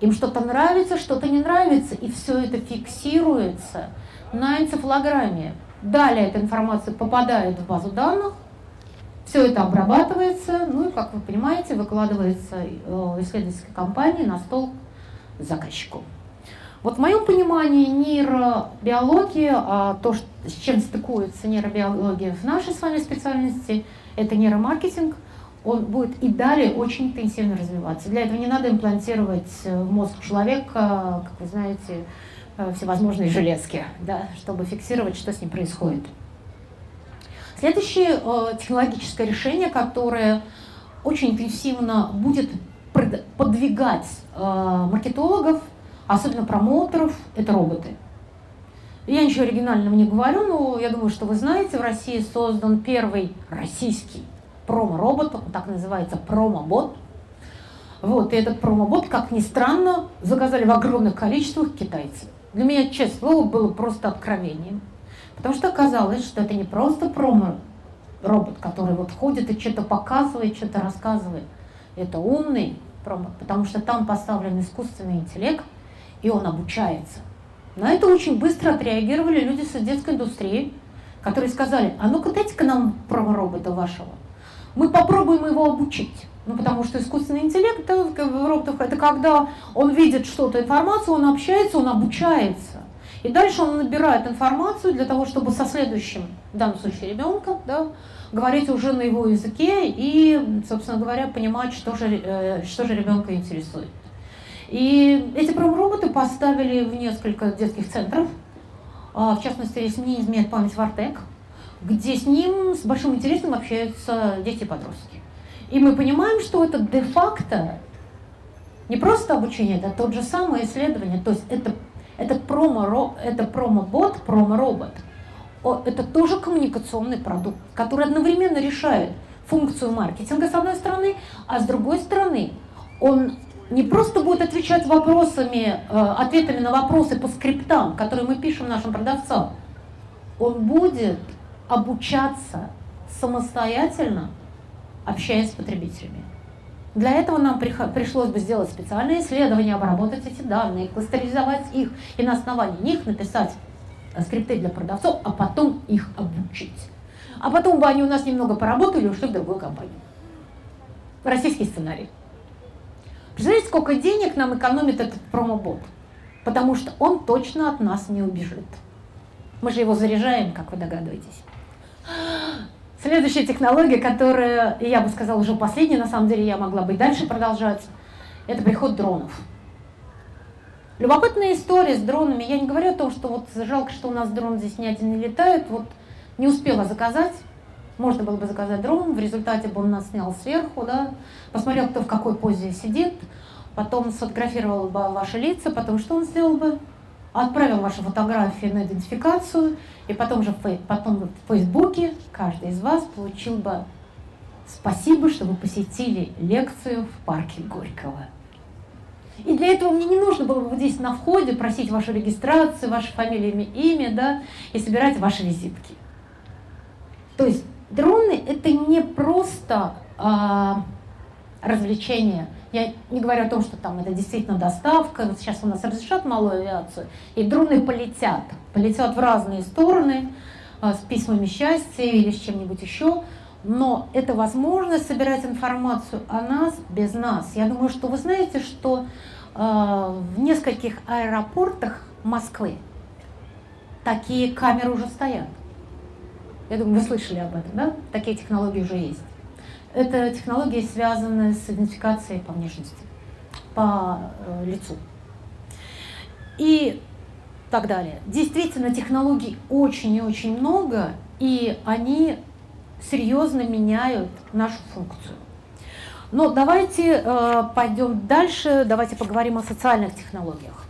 им что-то нравится, что-то не нравится, и все это фиксируется – на энцефалограмме. Далее эта информация попадает в базу данных, все это обрабатывается, ну и, как вы понимаете, выкладывается э, исследовательской компании на стол заказчику. Вот в моем понимании нейробиология, а то, с чем стыкуется нейробиология в нашей с вами специальности, это нейромаркетинг, он будет и далее очень интенсивно развиваться. Для этого не надо имплантировать в мозг человека, как вы знаете, Э, всевозможные железки, да, чтобы фиксировать, что с ним происходит. Следующее э, технологическое решение, которое очень интенсивно будет подвигать э, маркетологов, особенно промоутеров, это роботы. Я ничего оригинального не говорю, но я думаю, что вы знаете, в России создан первый российский промо-робот, он так называется промо-бот. Вот, и этот промо-бот, как ни странно, заказали в огромных количествах китайцы. Для меня, честное слово, было просто откровением. Потому что оказалось, что это не просто промо-робот, который вот ходит и что-то показывает, что-то рассказывает. Это умный робот, потому что там поставлен искусственный интеллект, и он обучается. На это очень быстро отреагировали люди с детской индустрии, которые сказали, а ну-ка дайте-ка нам промо-робота вашего. Мы попробуем его обучить. Ну, потому что искусственный интеллект это, это когда он видит что-то, информацию, он общается, он обучается. И дальше он набирает информацию для того, чтобы со следующим, в данном случае ребенком, да, говорить уже на его языке и, собственно говоря, понимать, что же, э, что же ребенка интересует. И эти роботы поставили в несколько детских центров, а, в частности, если мне не изменяет память, в Артек, где с ним с большим интересом общаются дети и подростки. И мы понимаем, что это де-факто не просто обучение, это тот же самое исследование, то есть это, это, промо, это промо-бот, промо-робот, это тоже коммуникационный продукт, который одновременно решает функцию маркетинга с одной стороны, а с другой стороны он не просто будет отвечать вопросами, э, ответами на вопросы по скриптам, которые мы пишем нашим продавцам, он будет обучаться самостоятельно, общаясь с потребителями. Для этого нам пришлось бы сделать специальное исследование, обработать эти данные, кластеризовать их и на основании них написать э, скрипты для продавцов, а потом их обучить. А потом бы они у нас немного поработали и ушли в другую компанию. Российский сценарий. Представляете, сколько денег нам экономит этот промобот? Потому что он точно от нас не убежит. Мы же его заряжаем, как вы догадываетесь. Следующая технология, которая, я бы сказала, уже последняя, на самом деле я могла бы и дальше продолжать, это приход дронов. Любопытная история с дронами. Я не говорю о том, что вот жалко, что у нас дрон здесь ни один не летает. Вот не успела заказать. Можно было бы заказать дрон, в результате бы он нас снял сверху, да, посмотрел, кто в какой позе сидит, потом сфотографировал бы ваши лица, потом что он сделал бы? Отправил ваши фотографии на идентификацию, и потом же потом в Фейсбуке каждый из вас получил бы спасибо, что вы посетили лекцию в парке Горького. И для этого мне не нужно было бы здесь на входе просить вашу регистрацию, вашу фамилию, имя, имя, да, и собирать ваши визитки. То есть дроны это не просто а, развлечение. Я не говорю о том, что там это действительно доставка. Сейчас у нас разрешат малую авиацию, и дроны полетят. Полетят в разные стороны а, с письмами счастья или с чем-нибудь еще. Но это возможность собирать информацию о нас без нас. Я думаю, что вы знаете, что э, в нескольких аэропортах Москвы такие камеры уже стоят. Я думаю, вы слышали об этом, да? Такие технологии уже есть. Это технологии, связанные с идентификацией по внешности, по э, лицу. И так далее. Действительно, технологий очень и очень много, и они серьезно меняют нашу функцию. Но давайте э, пойдем дальше, давайте поговорим о социальных технологиях.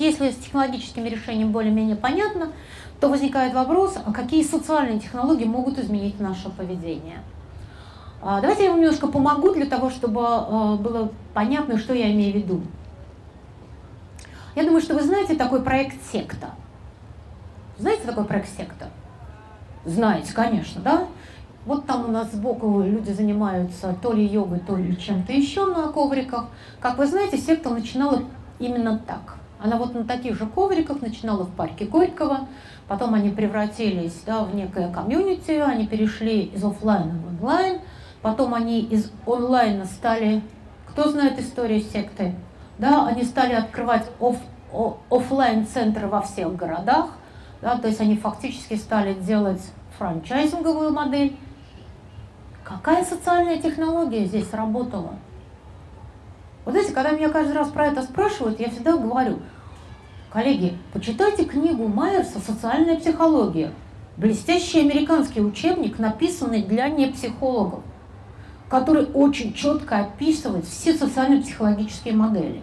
Если с технологическими решениями более-менее понятно, то возникает вопрос, а какие социальные технологии могут изменить наше поведение. А, давайте я вам немножко помогу для того, чтобы а, было понятно, что я имею в виду. Я думаю, что вы знаете такой проект «Секта». Знаете такой проект «Секта»? Знаете, конечно, да? Вот там у нас сбоку люди занимаются то ли йогой, то ли чем-то еще на ковриках. Как вы знаете, секта начинала именно так. Она вот на таких же ковриках начинала в парке Горького, потом они превратились да, в некое комьюнити, они перешли из офлайна в онлайн, потом они из онлайна стали, кто знает историю секты, да, они стали открывать оф, офлайн центры во всех городах, да, то есть они фактически стали делать франчайзинговую модель. Какая социальная технология здесь работала? Вот знаете, когда меня каждый раз про это спрашивают, я всегда говорю, коллеги, почитайте книгу Майерса «Социальная психология». Блестящий американский учебник, написанный для непсихологов, который очень четко описывает все социально-психологические модели.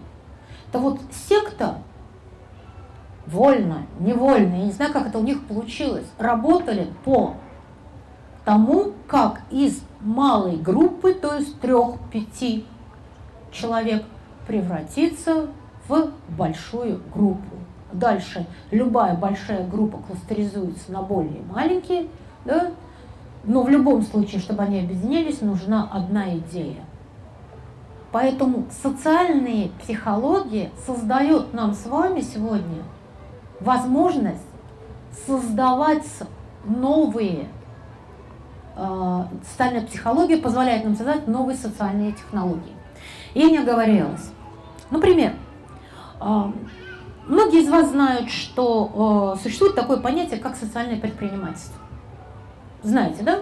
Это вот секта вольно, невольно, я не знаю, как это у них получилось, работали по тому, как из малой группы, то есть трех-пяти человек превратиться в большую группу. Дальше любая большая группа кластеризуется на более маленькие, да? Но в любом случае, чтобы они объединились, нужна одна идея. Поэтому социальная психология создает нам с вами сегодня возможность создавать новые э, социальная психология позволяет нам создать новые социальные технологии и не оговорилась. Например, а, многие из вас знают, что а, существует такое понятие, как социальное предпринимательство. Знаете, да?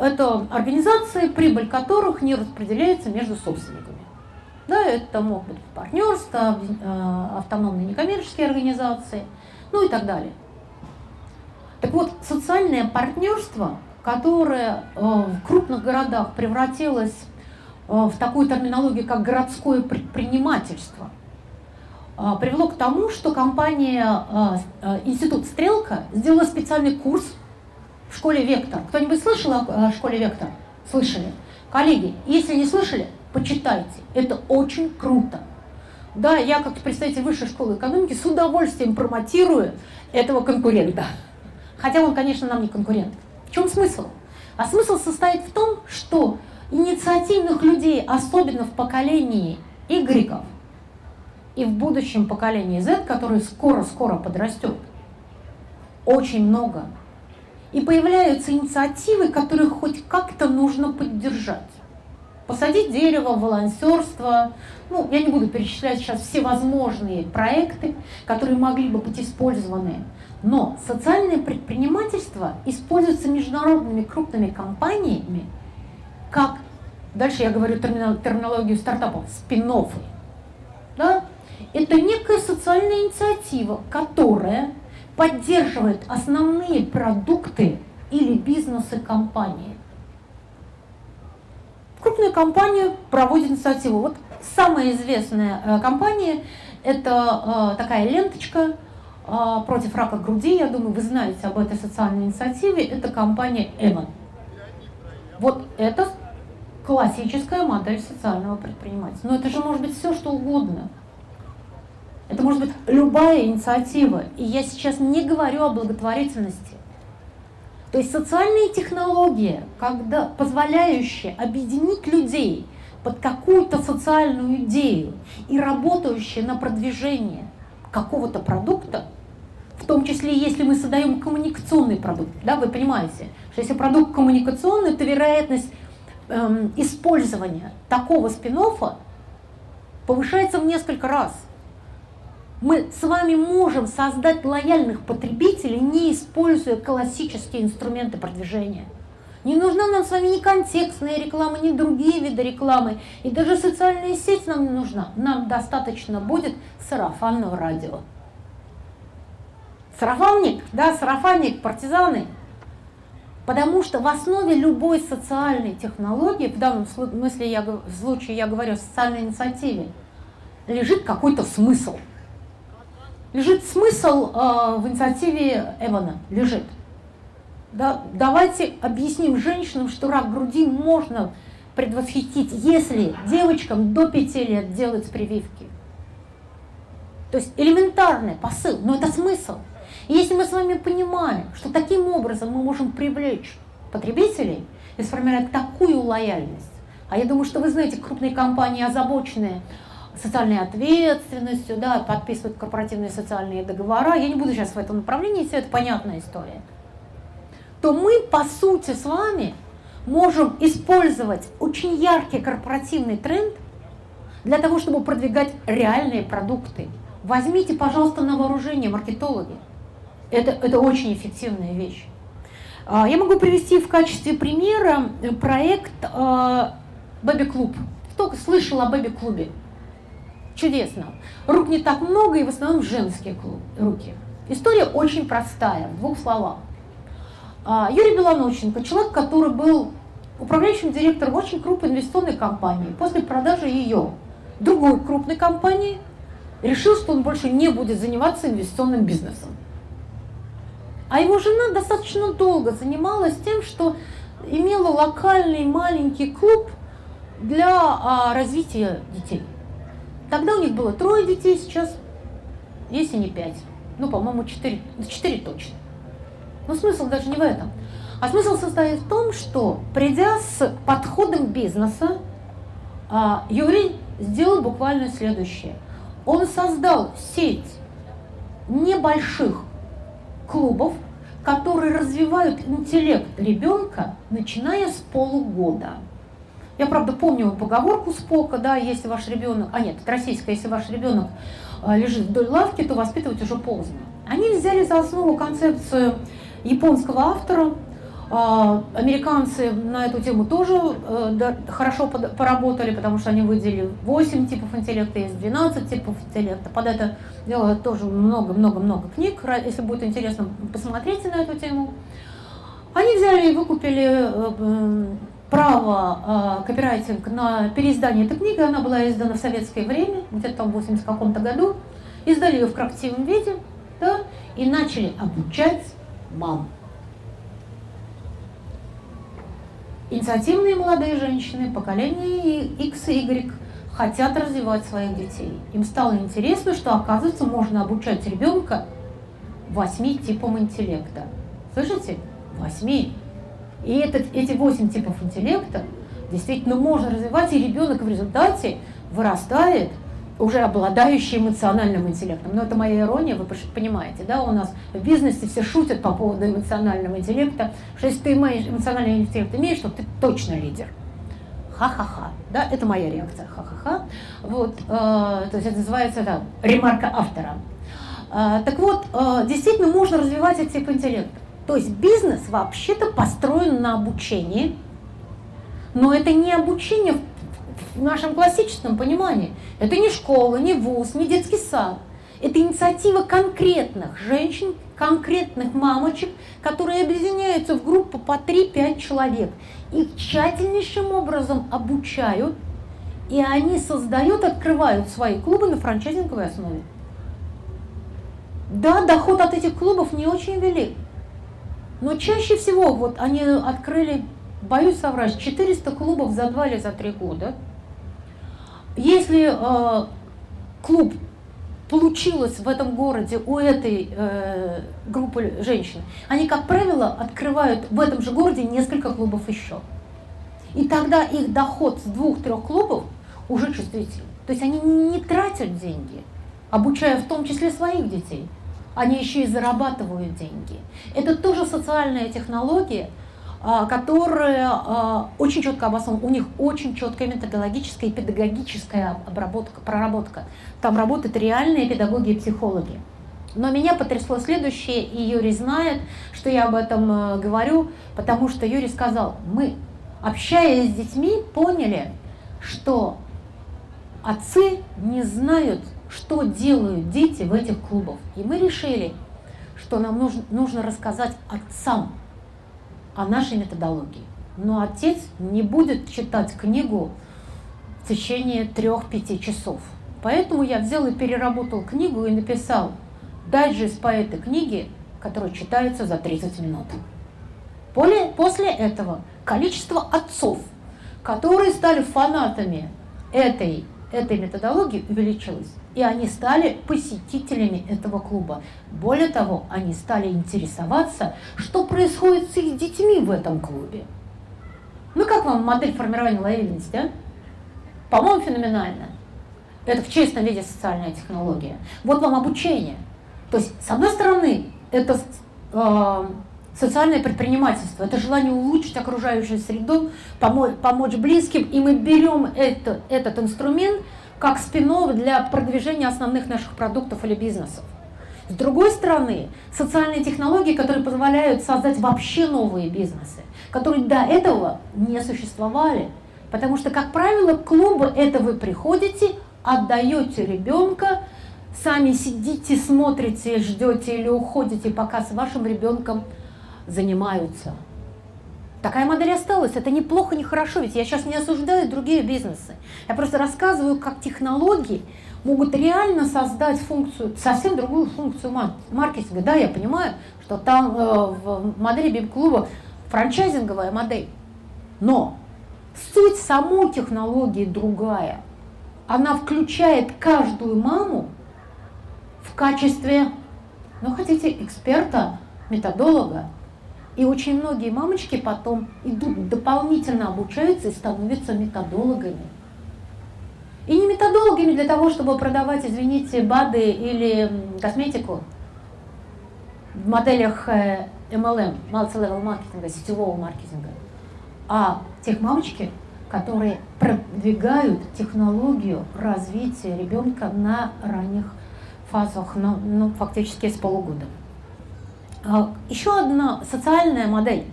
Это организации, прибыль которых не распределяется между собственниками. Да, это могут быть партнерства, а, автономные некоммерческие организации, ну и так далее. Так вот, социальное партнерство, которое э, в крупных городах превратилось э, в такую терминологию, как городское предпринимательство, э, привело к тому, что компания Институт Стрелка сделала специальный курс в школе Вектор. Кто-нибудь слышал о школе Вектор? Слышали? Коллеги, если не слышали, почитайте. Это очень круто. Да, я как представитель высшей школы экономики с удовольствием промотирую этого конкурента. Хотя он, конечно, нам не конкурент. В чем смысл? А смысл состоит в том, что инициативных людей, особенно в поколении Y и в будущем поколении Z, который скоро-скоро подрастет, очень много. И появляются инициативы, которые хоть как-то нужно поддержать. Посадить дерево, волонтерство. Ну, я не буду перечислять сейчас все возможные проекты, которые могли бы быть использованы. Но социальное предпринимательство используется международными крупными компаниями как, дальше я говорю терминологию стартапов, спин. Да? Это некая социальная инициатива, которая поддерживает основные продукты или бизнесы компании крупная компания проводит инициативу. Вот самая известная э, компания – это э, такая ленточка э, против рака груди. Я думаю, вы знаете об этой социальной инициативе. Это компания Эван. Вот это классическая модель социального предпринимательства. Но это же может быть все, что угодно. Это может быть любая инициатива. И я сейчас не говорю о благотворительности. То есть социальные технологии, когда позволяющие объединить людей под какую-то социальную идею и работающие на продвижение какого-то продукта, в том числе если мы создаем коммуникационный продукт, да, вы понимаете, что если продукт коммуникационный, то вероятность эм, использования такого спин повышается в несколько раз – мы с вами можем создать лояльных потребителей, не используя классические инструменты продвижения. Не нужна нам с вами ни контекстная реклама, ни другие виды рекламы. И даже социальная сеть нам не нужна. Нам достаточно будет сарафанного радио. Сарафанник, да, сарафанник, партизаны. Потому что в основе любой социальной технологии, в данном смысле я, в случае я говорю о социальной инициативе, лежит какой-то смысл – лежит смысл э, в инициативе Эвана, лежит. Да, давайте объясним женщинам, что рак груди можно предвосхитить, если девочкам до 5 лет делать прививки. То есть элементарный посыл, но это смысл. И если мы с вами понимаем, что таким образом мы можем привлечь потребителей и сформировать такую лояльность, а я думаю, что вы знаете, крупные компании озабоченные социальной ответственностью, да, подписывают корпоративные социальные договора. Я не буду сейчас в этом направлении, все это понятная история. То мы, по сути, с вами можем использовать очень яркий корпоративный тренд для того, чтобы продвигать реальные продукты. Возьмите, пожалуйста, на вооружение маркетологи. Это, это очень эффективная вещь. А, я могу привести в качестве примера проект Бэби Клуб. Кто слышал о Бэби Клубе? Чудесно. Рук не так много, и в основном женские руки. История очень простая, в двух словах. А, Юрий Белоноченко, человек, который был управляющим директором очень крупной инвестиционной компании, после продажи ее другой крупной компании, решил, что он больше не будет заниматься инвестиционным бизнесом. А его жена достаточно долго занималась тем, что имела локальный маленький клуб для а, развития детей. Тогда у них было трое детей, сейчас есть и не пять. Ну, по-моему, четыре, четыре точно. Но смысл даже не в этом. А смысл состоит в том, что придя с подходом бизнеса, а, Юрий сделал буквально следующее. Он создал сеть небольших клубов, которые развивают интеллект ребенка, начиная с полугода. Я, правда, помню поговорку Спока, да, если ваш ребенок, а нет, это российская, если ваш ребенок э, лежит вдоль лавки, то воспитывать уже поздно. Они взяли за основу концепцию японского автора А, американцы на эту тему тоже э, хорошо поработали, потому что они выделили 8 типов интеллекта, есть 12 типов интеллекта. Под это дело тоже много-много-много книг. Если будет интересно, посмотрите на эту тему. Они взяли и выкупили э, право э, копирайтинг на переиздание этой книги. Она была издана в советское время, где-то там в 80 каком-то году. Издали ее в красивом виде, да, и начали обучать мам. Инициативные молодые женщины, поколение X и Y, хотят развивать своих детей. Им стало интересно, что, оказывается, можно обучать ребенка восьми типам интеллекта. Слышите? Восьми. И этот, эти восемь типов интеллекта действительно можно развивать, и ребенок в результате вырастает – уже обладающий эмоциональным интеллектом. Но это моя ирония, вы понимаете, да, у нас в бизнесе все шутят по поводу эмоционального интеллекта, что если ты эмоциональный интеллект имеешь, то ты точно лидер. Ха-ха-ха, да, это моя реакция, ха-ха-ха. Вот, э, то есть это называется, да, ремарка автора. Э, так вот, э, действительно можно развивать этот тип интеллекта. То есть бизнес вообще-то построен на обучении, но это не обучение в нашем классическом понимании. Это не школа, не вуз, не детский сад. Это инициатива конкретных женщин, конкретных мамочек, которые объединяются в группу по 3-5 человек. Их тщательнейшим образом обучают, и они создают, открывают свои клубы на франчайзинговой основе. Да, доход от этих клубов не очень велик. Но чаще всего вот они открыли, боюсь соврать, 400 клубов за 2 или за 3 года – если э, клуб получилось в этом городе у этой э, группы женщин, они, как правило, открывают в этом же городе несколько клубов еще. И тогда их доход с двух-трех клубов уже чувствителен. То есть они не тратят деньги, обучая в том числе своих детей. Они еще и зарабатывают деньги. Это тоже социальная технология, а, которые а, очень четко обоснованы. У них очень четкая методологическая и педагогическая обработка, проработка. Там работают реальные педагоги и психологи. Но меня потрясло следующее, и Юрий знает, что я об этом э, говорю, потому что Юрий сказал, мы, общаясь с детьми, поняли, что отцы не знают, что делают дети в этих клубах. И мы решили, что нам нужно, нужно рассказать отцам, о нашей методологии. Но отец не будет читать книгу в течение трех-пяти часов. Поэтому я взял и переработал книгу и написал дайджест по этой книге, которая читается за 30 минут. После этого количество отцов, которые стали фанатами этой, этой методологии, увеличилось и они стали посетителями этого клуба. Более того, они стали интересоваться, что происходит с их детьми в этом клубе. Ну как вам модель формирования лояльности, а? По-моему, феноменально. Это в чистом виде социальная технология. Вот вам обучение. То есть, с одной стороны, это э, социальное предпринимательство, это желание улучшить окружающую среду, помочь, помочь близким, и мы берем это, этот инструмент – как спин для продвижения основных наших продуктов или бизнесов. С другой стороны, социальные технологии, которые позволяют создать вообще новые бизнесы, которые до этого не существовали. Потому что, как правило, клубы это вы приходите, отдаете ребенка, сами сидите, смотрите, ждете или уходите, пока с вашим ребенком занимаются. Такая модель осталась. Это неплохо, не хорошо, ведь я сейчас не осуждаю другие бизнесы. Я просто рассказываю, как технологии могут реально создать функцию, совсем другую функцию маркетинга. Да, я понимаю, что там э, в модели бим-клуба франчайзинговая модель. Но суть самой технологии другая. Она включает каждую маму в качестве, ну хотите, эксперта, методолога, и очень многие мамочки потом идут, дополнительно обучаются и становятся методологами. И не методологами для того, чтобы продавать, извините, БАДы или косметику в моделях MLM, multi-level маркетинга, сетевого маркетинга, а тех мамочки, которые продвигают технологию развития ребенка на ранних фазах, ну, ну фактически с полугода. А, Еще одна социальная модель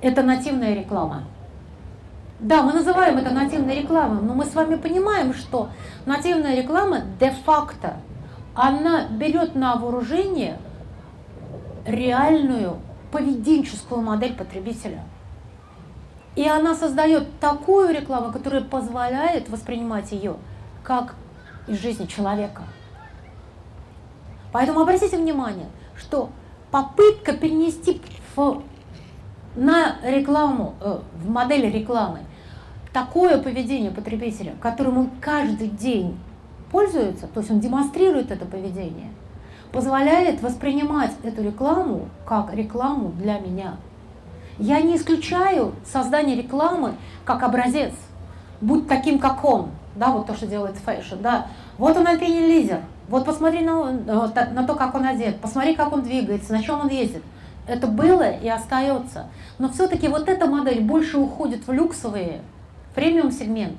это нативная реклама. Да, мы называем это нативной рекламой, но мы с вами понимаем, что нативная реклама де-факто, она берет на вооружение реальную поведенческую модель потребителя. И она создает такую рекламу, которая позволяет воспринимать ее как из жизни человека. Поэтому обратите внимание, что попытка перенести в, на рекламу, э, в модель рекламы такое поведение потребителя, которым он каждый день пользуется, то есть он демонстрирует это поведение, позволяет воспринимать эту рекламу как рекламу для меня. Я не исключаю создание рекламы как образец, будь таким, как он, да, вот то, что делает fashion, да. Вот он opinion leader, вот посмотри на, на то, как он одет, посмотри, как он двигается, на чем он ездит. Это было и остается. Но все-таки вот эта модель больше уходит в люксовые премиум сегмент,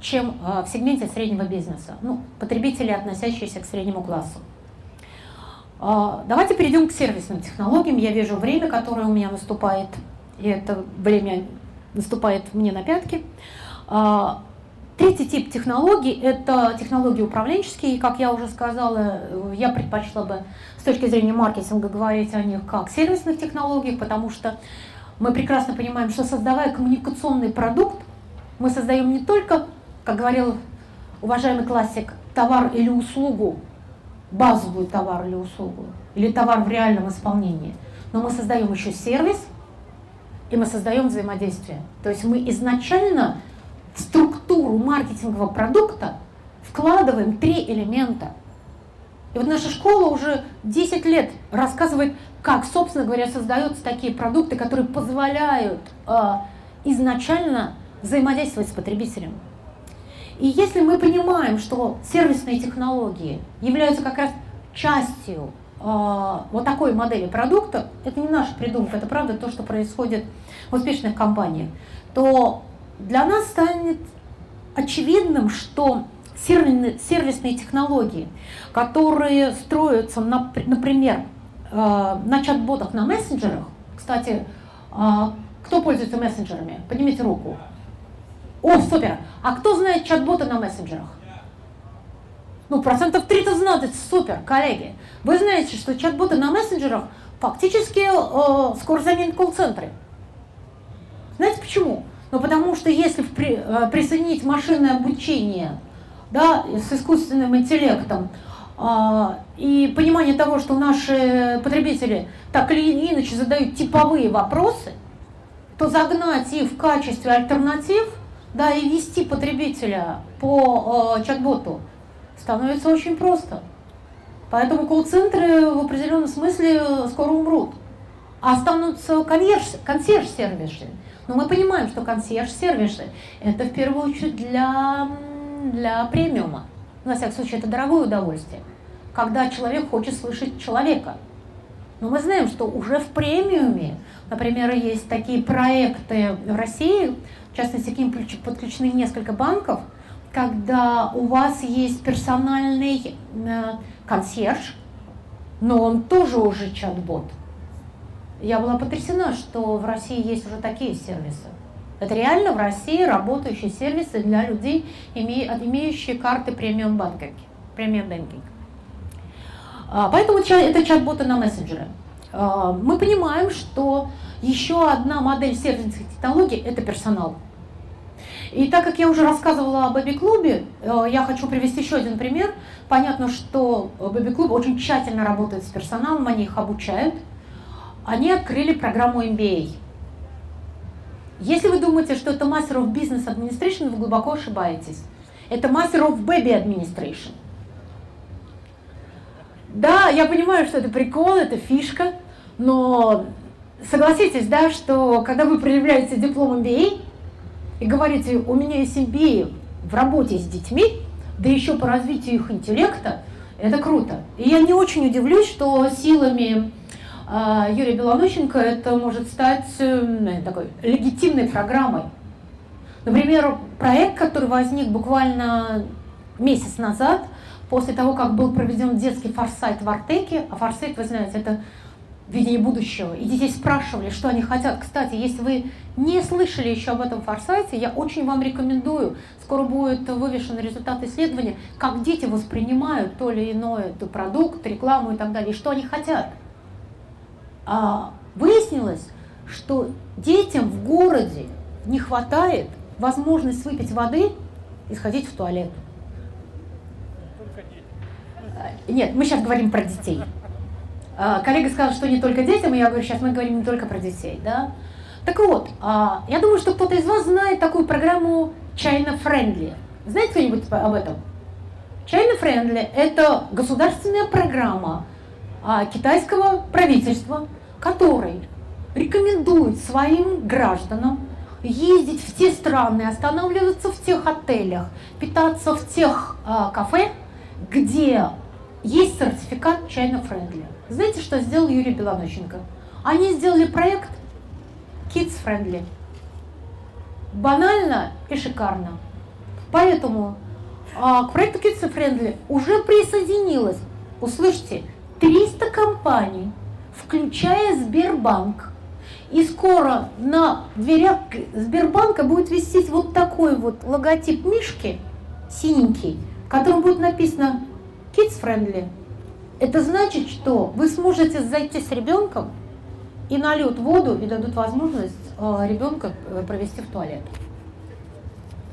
чем э, в сегменте среднего бизнеса, ну, потребители, относящиеся к среднему классу. Э, давайте перейдем к сервисным технологиям. Я вижу время, которое у меня наступает, и это время наступает мне на пятки. Третий тип технологий – это технологии управленческие, и, как я уже сказала, я предпочла бы с точки зрения маркетинга говорить о них как сервисных технологиях, потому что мы прекрасно понимаем, что создавая коммуникационный продукт, мы создаем не только, как говорил уважаемый классик, товар или услугу, базовую товар или услугу, или товар в реальном исполнении, но мы создаем еще сервис, и мы создаем взаимодействие. То есть мы изначально структуру маркетингового продукта вкладываем три элемента. И вот наша школа уже 10 лет рассказывает, как, собственно говоря, создаются такие продукты, которые позволяют э, изначально взаимодействовать с потребителем. И если мы понимаем, что сервисные технологии являются как раз частью э, вот такой модели продукта, это не наша придумка, это правда то, что происходит в успешных компаниях, то для нас станет очевидным, что сервисные технологии, которые строятся, на, например, э, на чат-ботах на мессенджерах, кстати, э, кто пользуется мессенджерами? Поднимите руку. О, супер! А кто знает чат-боты на мессенджерах? Ну, процентов 30 знают, супер, коллеги. Вы знаете, что чат-боты на мессенджерах фактически э, скоро заменят колл-центры. Знаете почему? Ну, потому что если при, э, присоединить машинное обучение да, с искусственным интеллектом э, и понимание того, что наши потребители так или иначе задают типовые вопросы, то загнать их в качестве альтернатив – да, и вести потребителя по э, чат-боту становится очень просто. Поэтому колл-центры в определенном смысле скоро умрут. А останутся консьерж-сервисы. Но мы понимаем, что консьерж-сервисы это в первую очередь для, для премиума. На всякий случай, это дорогое удовольствие. Когда человек хочет слышать человека. Но мы знаем, что уже в премиуме, например, есть такие проекты в России, в частности, к ним подключены несколько банков, когда у вас есть персональный э, консьерж, но он тоже уже чат-бот. Я была потрясена, что в России есть уже такие сервисы. Это реально в России работающие сервисы для людей, имеющие карты премиум банкинг. Премиум банкинг. Поэтому это чат-боты на мессенджеры. А, мы понимаем, что еще одна модель сервисных технологий – это персонал. И так как я уже рассказывала о Бэби-клубе, э, я хочу привести еще один пример. Понятно, что Бэби-клуб очень тщательно работает с персоналом, они их обучают. Они открыли программу MBA. Если вы думаете, что это Master of Business Administration, вы глубоко ошибаетесь. Это Master of Baby Administration. Да, я понимаю, что это прикол, это фишка, но согласитесь, да, что когда вы проявляете диплом MBA и говорите, у меня есть MBA в работе с детьми, да еще по развитию их интеллекта, это круто. И я не очень удивлюсь, что силами Юрия Белонощенко это может стать э, такой легитимной программой. Например, проект, который возник буквально месяц назад, после того, как был проведен детский форсайт в Артеке, а форсайт, вы знаете, это видение будущего, и детей спрашивали, что они хотят. Кстати, если вы не слышали еще об этом форсайте, я очень вам рекомендую. Скоро будет вывешен результат исследования, как дети воспринимают то или иное продукт, рекламу и так далее, и что они хотят. А выяснилось, что детям в городе не хватает возможность выпить воды и сходить в туалет. А, нет, мы сейчас говорим про детей. А, коллега сказал, что не только детям, и я говорю, сейчас мы говорим не только про детей, да. Так вот, я думаю, что кто-то из вас знает такую программу China Friendly. Знаете кто-нибудь об этом? China Friendly – это государственная программа китайского правительства, который рекомендует своим гражданам ездить в те страны, останавливаться в тех отелях, питаться в тех э, кафе, где есть сертификат China Friendly. Знаете, что сделал Юрий Белонощенко? Они сделали проект Kids Friendly. Банально и шикарно. Поэтому а, к проекту Kids Friendly уже присоединилось, услышьте, 300 компаний, включая Сбербанк, и скоро на дверях Сбербанка будет висеть вот такой вот логотип мишки, синенький, в котором будет написано Kids Friendly. Это значит, что вы сможете зайти с ребенком и нальют воду и дадут возможность э, ребенка э, провести в туалет.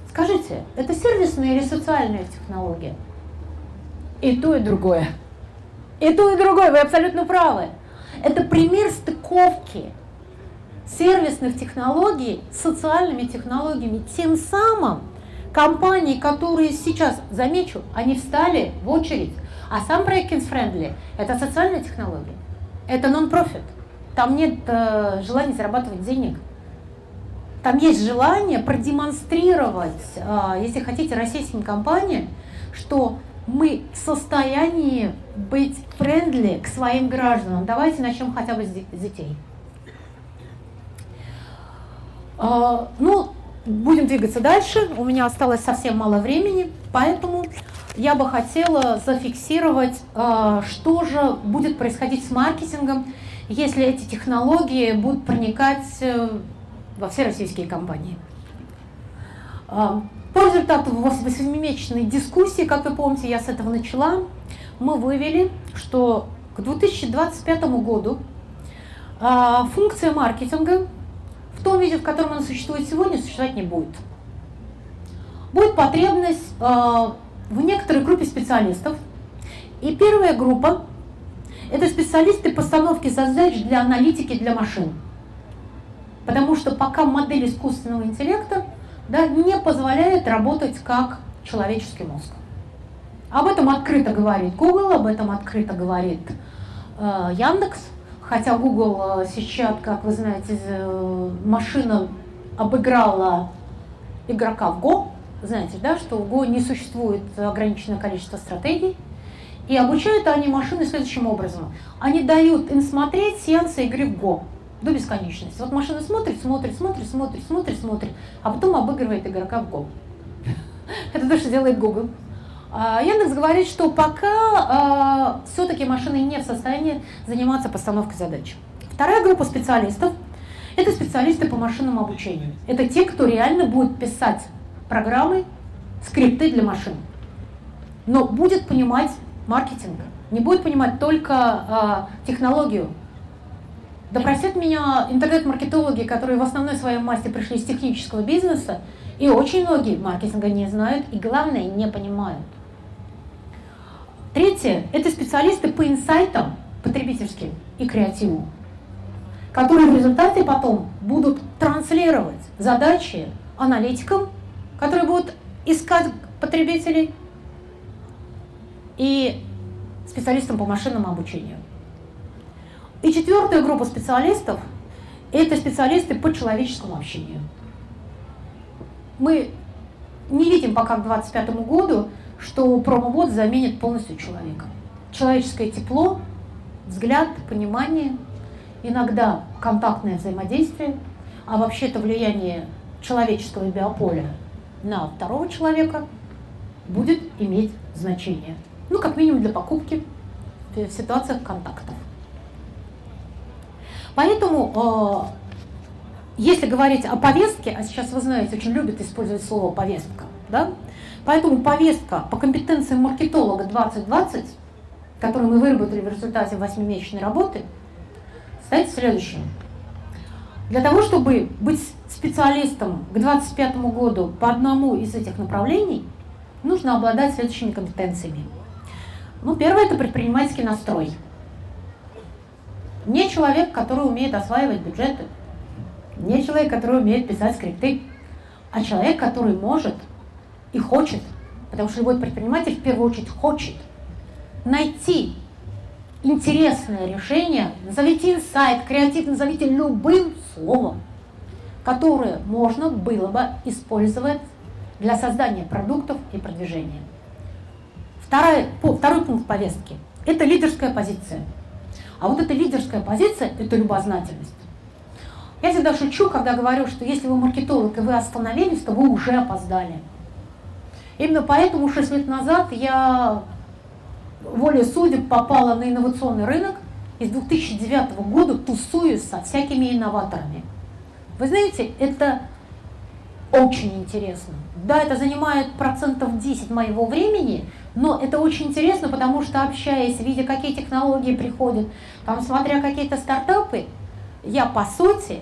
Скажите, это сервисная или социальная технология? И то, и другое. И то, и другое, вы абсолютно правы. Это пример стыковки сервисных технологий с социальными технологиями. Тем самым компании, которые сейчас, замечу, они встали в очередь, а сам проект Kids Friendly – это социальная технология, это non-profit. Там нет э, желания зарабатывать денег. Там есть желание продемонстрировать, э, если хотите, российским компаниям, что мы в состоянии быть friendly к своим гражданам. Давайте начнем хотя бы с детей. А, ну, будем двигаться дальше. У меня осталось совсем мало времени, поэтому я бы хотела зафиксировать, а, что же будет происходить с маркетингом, если эти технологии будут проникать э, во все российские компании. А, по результату восьмимесячной дискуссии, как вы помните, я с этого начала, мы вывели, что к 2025 году функция маркетинга в том виде, в котором она существует сегодня, существовать не будет. Будет потребность э, в некоторой группе специалистов. И первая группа – это специалисты постановки задач для аналитики для машин. Потому что пока модель искусственного интеллекта да, не позволяет работать как человеческий мозг. Об этом открыто говорит Google, об этом открыто говорит э, Яндекс – Хотя Google э, сейчас, как вы знаете, э, машина обыграла игрока в Go. Знаете, да, что в Go не существует ограниченное количество стратегий. И обучают они машины следующим образом. Они дают им смотреть сеансы игры в Go до бесконечности. Вот машина смотрит, смотрит, смотрит, смотрит, смотрит, смотрит, а потом обыгрывает игрока в Go. Это то, что делает Google. А, Яндекс говорит, что пока а, все-таки машины не в состоянии заниматься постановкой задач. Вторая группа специалистов – это специалисты по машинному обучению. Это те, кто реально будет писать программы, скрипты для машин, но будет понимать маркетинг, не будет понимать только а, технологию. Да простят меня интернет-маркетологи, которые в основной своей массе пришли из технического бизнеса, и очень многие маркетинга не знают, и главное, не понимают. Третье – это специалисты по инсайтам потребительским и креативу, которые в результате потом будут транслировать задачи аналитикам, которые будут искать потребителей, и специалистам по машинному обучению. И четвертая группа специалистов – это специалисты по человеческому общению. Мы не видим пока к 2025 году что промобот заменит полностью человека. Человеческое тепло, взгляд, понимание, иногда контактное взаимодействие, а вообще это влияние человеческого биополя на второго человека будет иметь значение. Ну, как минимум для покупки в ситуациях контактов. Поэтому, э, если говорить о повестке, а сейчас вы знаете, очень любят использовать слово повестка, да? Поэтому повестка по компетенциям маркетолога 2020, которую мы выработали в результате 8-месячной работы, стоит следующим. Для того, чтобы быть специалистом к 2025 году по одному из этих направлений, нужно обладать следующими компетенциями. Ну, первое – это предпринимательский настрой. Не человек, который умеет осваивать бюджеты, не человек, который умеет писать скрипты, а человек, который может и хочет, потому что любой предприниматель в первую очередь хочет найти интересное решение, назовите инсайт, креатив, назовите любым словом, которое можно было бы использовать для создания продуктов и продвижения. Второй, второй пункт повестки – это лидерская позиция. А вот эта лидерская позиция – это любознательность. Я всегда шучу, когда говорю, что если вы маркетолог и вы остановились, то вы уже опоздали. Именно поэтому 6 лет назад я волей судеб попала на инновационный рынок и с 2009 года тусуюсь со всякими инноваторами. Вы знаете, это очень интересно. Да, это занимает процентов 10 моего времени, но это очень интересно, потому что общаясь, видя, какие технологии приходят, там, смотря какие-то стартапы, я, по сути,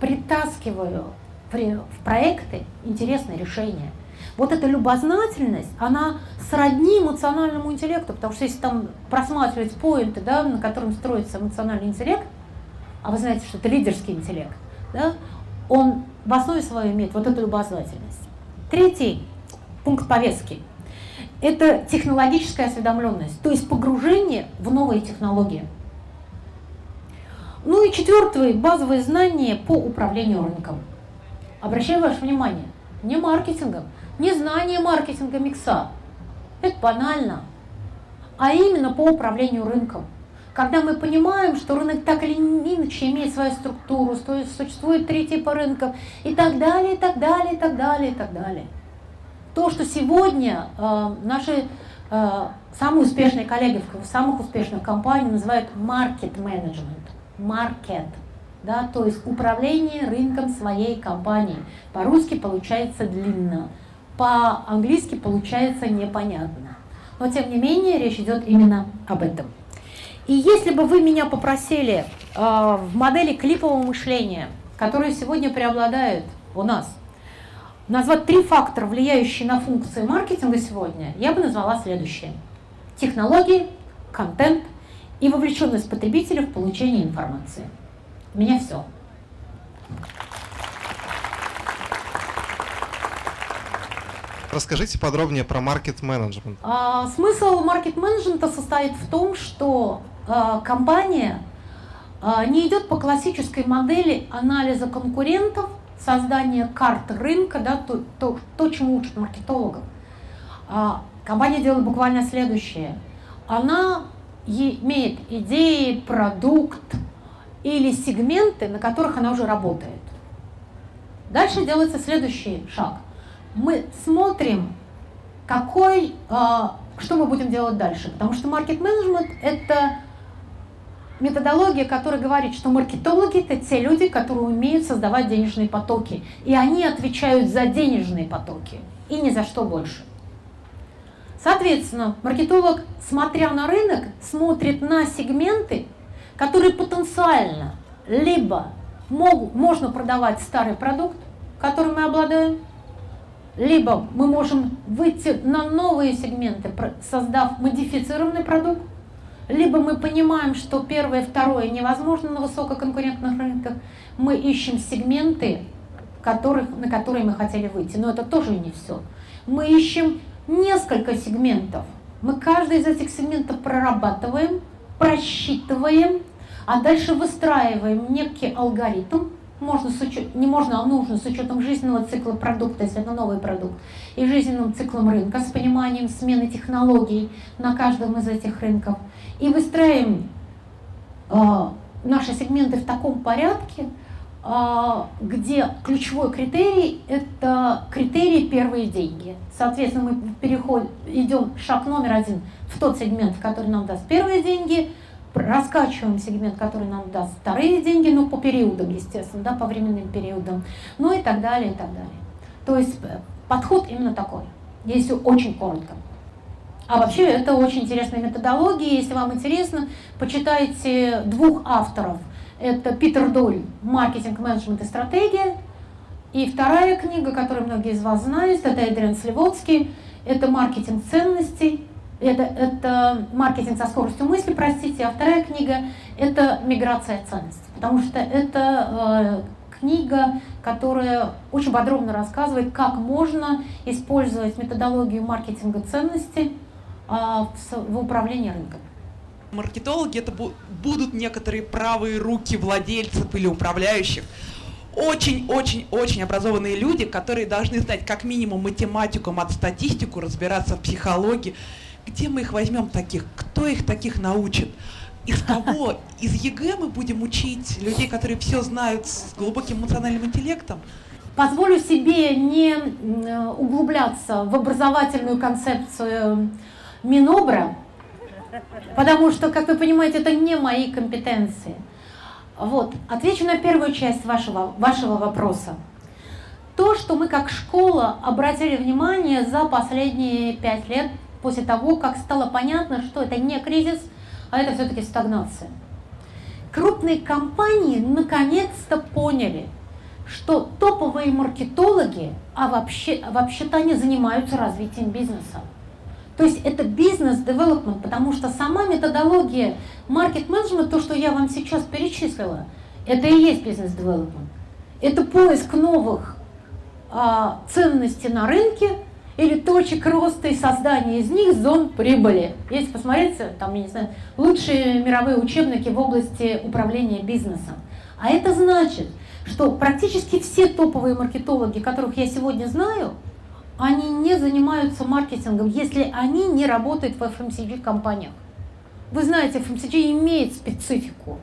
притаскиваю в проекты интересные решения. Вот эта любознательность, она сродни эмоциональному интеллекту, потому что если там просматривать поинты, да, на котором строится эмоциональный интеллект, а вы знаете, что это лидерский интеллект, да, он в основе своей имеет вот эту любознательность. Третий пункт повестки – это технологическая осведомленность, то есть погружение в новые технологии. Ну и четвертое – базовые знания по управлению рынком. Обращаю ваше внимание, не маркетингом, не знание маркетинга микса. Это банально. А именно по управлению рынком. Когда мы понимаем, что рынок так или иначе имеет свою структуру, существует три типа рынков и так далее, и так далее, и так далее, и так далее. То, что сегодня э, наши э, самые успешные коллеги в самых успешных компаниях называют market management. Market да, то есть управление рынком своей компании. По-русски получается длинно по-английски получается непонятно. Но тем не менее речь идет именно об этом. И если бы вы меня попросили э, в модели клипового мышления, которые сегодня преобладают у нас, назвать три фактора, влияющие на функции маркетинга сегодня, я бы назвала следующее. Технологии, контент и вовлеченность потребителя в получение информации. У меня все. Расскажите подробнее про маркет-менеджмент. А, смысл маркет-менеджмента состоит в том, что а, компания а, не идет по классической модели анализа конкурентов, создания карт рынка, да, то, то, то чему учат маркетологов. А, компания делает буквально следующее. Она имеет идеи, продукт или сегменты, на которых она уже работает. Дальше делается следующий шаг – мы смотрим, какой, а, что мы будем делать дальше. Потому что маркет-менеджмент – это методология, которая говорит, что маркетологи – это те люди, которые умеют создавать денежные потоки. И они отвечают за денежные потоки, и ни за что больше. Соответственно, маркетолог, смотря на рынок, смотрит на сегменты, которые потенциально либо мог, можно продавать старый продукт, которым мы обладаем, либо мы можем выйти на новые сегменты, создав модифицированный продукт, либо мы понимаем, что первое, второе невозможно на высококонкурентных рынках, мы ищем сегменты, которых, на которые мы хотели выйти. Но это тоже не все. Мы ищем несколько сегментов. Мы каждый из этих сегментов прорабатываем, просчитываем, а дальше выстраиваем некий алгоритм, можно с учет, не можно, а нужно с учетом жизненного цикла продукта, если это новый продукт, и жизненным циклом рынка, с пониманием смены технологий на каждом из этих рынков. И выстраиваем э, наши сегменты в таком порядке, э, где ключевой критерий – это критерий первые деньги. Соответственно, мы переходим, идем шаг номер один в тот сегмент, в который нам даст первые деньги, раскачиваем сегмент, который нам даст вторые деньги, ну, по периодам, естественно, да, по временным периодам, ну и так далее, и так далее. То есть э, подход именно такой, если очень коротко. А вообще это очень интересная методология. Если вам интересно, почитайте двух авторов. Это Питер Доль «Маркетинг, менеджмент и стратегия». И вторая книга, которую многие из вас знают, это Эдриан Сливоцкий. Это «Маркетинг ценностей». Это, это «Маркетинг со скоростью мысли», простите. А вторая книга – это «Миграция ценностей». Потому что это э, книга, которая очень подробно рассказывает, как можно использовать методологию маркетинга ценностей – а, в управлении рынком. Маркетологи это будут некоторые правые руки владельцев или управляющих. Очень-очень-очень образованные люди, которые должны знать как минимум математику, мат-статистику, разбираться в психологии. Где мы их возьмем таких? Кто их таких научит? Из кого? Из ЕГЭ мы будем учить людей, которые все знают с глубоким эмоциональным интеллектом? Позволю себе не углубляться в образовательную концепцию Минобра, потому что, как вы понимаете, это не мои компетенции. Вот, отвечу на первую часть вашего, вашего вопроса. То, что мы как школа обратили внимание за последние пять лет, после того, как стало понятно, что это не кризис, а это все-таки стагнация. Крупные компании наконец-то поняли, что топовые маркетологи, а вообще, вообще-то они занимаются развитием бизнеса. То есть это бизнес-девелопмент, потому что сама методология маркет-менеджмента, то, что я вам сейчас перечислила, это и есть бизнес-девелопмент. Это поиск новых а, ценностей на рынке или точек роста и создание из них зон прибыли. Если посмотреть, там, я не знаю, лучшие мировые учебники в области управления бизнесом. А это значит, что практически все топовые маркетологи, которых я сегодня знаю – они не занимаются маркетингом, если они не работают в FMCG компаниях. Вы знаете, FMCG имеет специфику.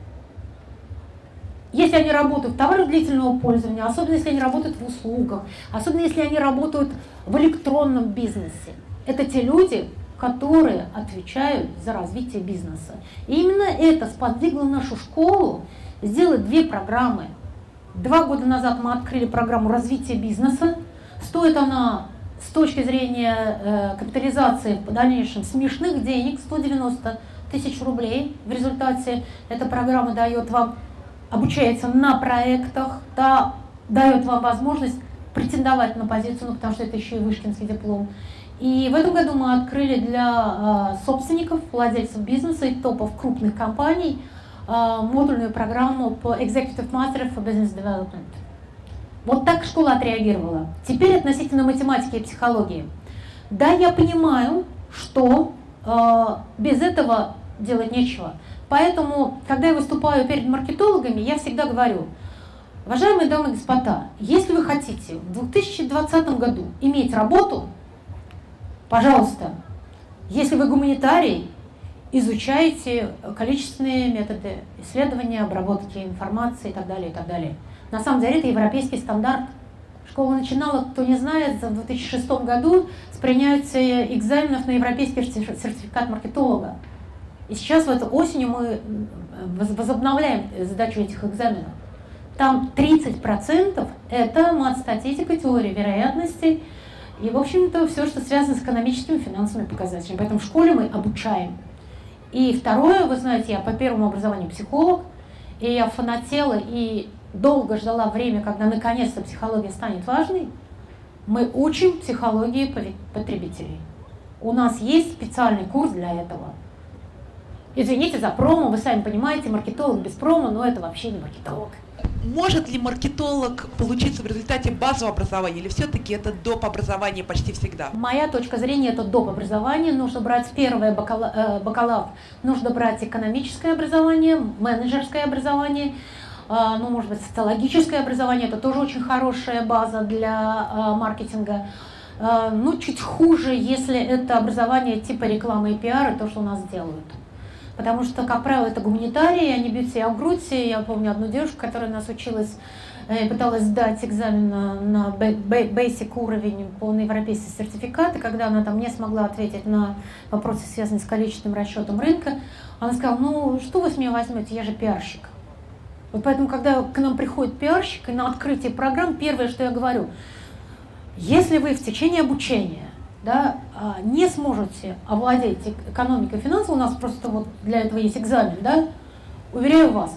Если они работают в товарах длительного пользования, особенно если они работают в услугах, особенно если они работают в электронном бизнесе, это те люди, которые отвечают за развитие бизнеса. И именно это сподвигло нашу школу сделать две программы. Два года назад мы открыли программу развития бизнеса. Стоит она с точки зрения э, капитализации в дальнейшем смешных денег, 190 тысяч рублей. В результате эта программа дает вам, обучается на проектах, да, дает вам возможность претендовать на позицию, ну, потому что это еще и вышкинский диплом. И в этом году мы открыли для э, собственников, владельцев бизнеса и топов крупных компаний э, модульную программу по Executive Master for Business Development. Вот так школа отреагировала. Теперь относительно математики и психологии. Да, я понимаю, что э, без этого делать нечего. Поэтому, когда я выступаю перед маркетологами, я всегда говорю, уважаемые дамы и господа, если вы хотите в 2020 году иметь работу, пожалуйста, если вы гуманитарий, изучайте количественные методы исследования, обработки информации и так далее, и так далее. На самом деле это европейский стандарт. Школа начинала, кто не знает, в 2006 году с принятия экзаменов на европейский сертификат маркетолога. И сейчас в эту осенью мы возобновляем задачу этих экзаменов. Там 30% это мат-статистика, теория вероятностей и, в общем-то, все, что связано с экономическими финансовыми показателями. Поэтому в школе мы обучаем. И второе, вы знаете, я по первому образованию психолог, и я фанатела и долго ждала время, когда наконец-то психология станет важной, мы учим психологии потребителей. У нас есть специальный курс для этого. Извините за промо, вы сами понимаете, маркетолог без промо, но это вообще не маркетолог. Может ли маркетолог получиться в результате базового образования, или все-таки это доп. образование почти всегда? Моя точка зрения это доп. образование. Нужно брать первое бакала, э, бакалавр, нужно брать экономическое образование, менеджерское образование, ну, может быть, социологическое образование, это тоже очень хорошая база для а, маркетинга. А, ну, чуть хуже, если это образование типа рекламы и пиара, то, что у нас делают. Потому что, как правило, это гуманитарии, они бьют себя в грудь. Я помню одну девушку, которая у нас училась Я пыталась сдать экзамен на, на basic уровень по европейский сертификат, и когда она там не смогла ответить на вопросы, связанные с количественным расчетом рынка, она сказала, ну что вы с меня возьмете, я же пиарщик. Вот поэтому, когда к нам приходит пиарщик, и на открытие программ, первое, что я говорю, если вы в течение обучения да, а, не сможете овладеть экономикой и финансами, у нас просто вот для этого есть экзамен, да, уверяю вас,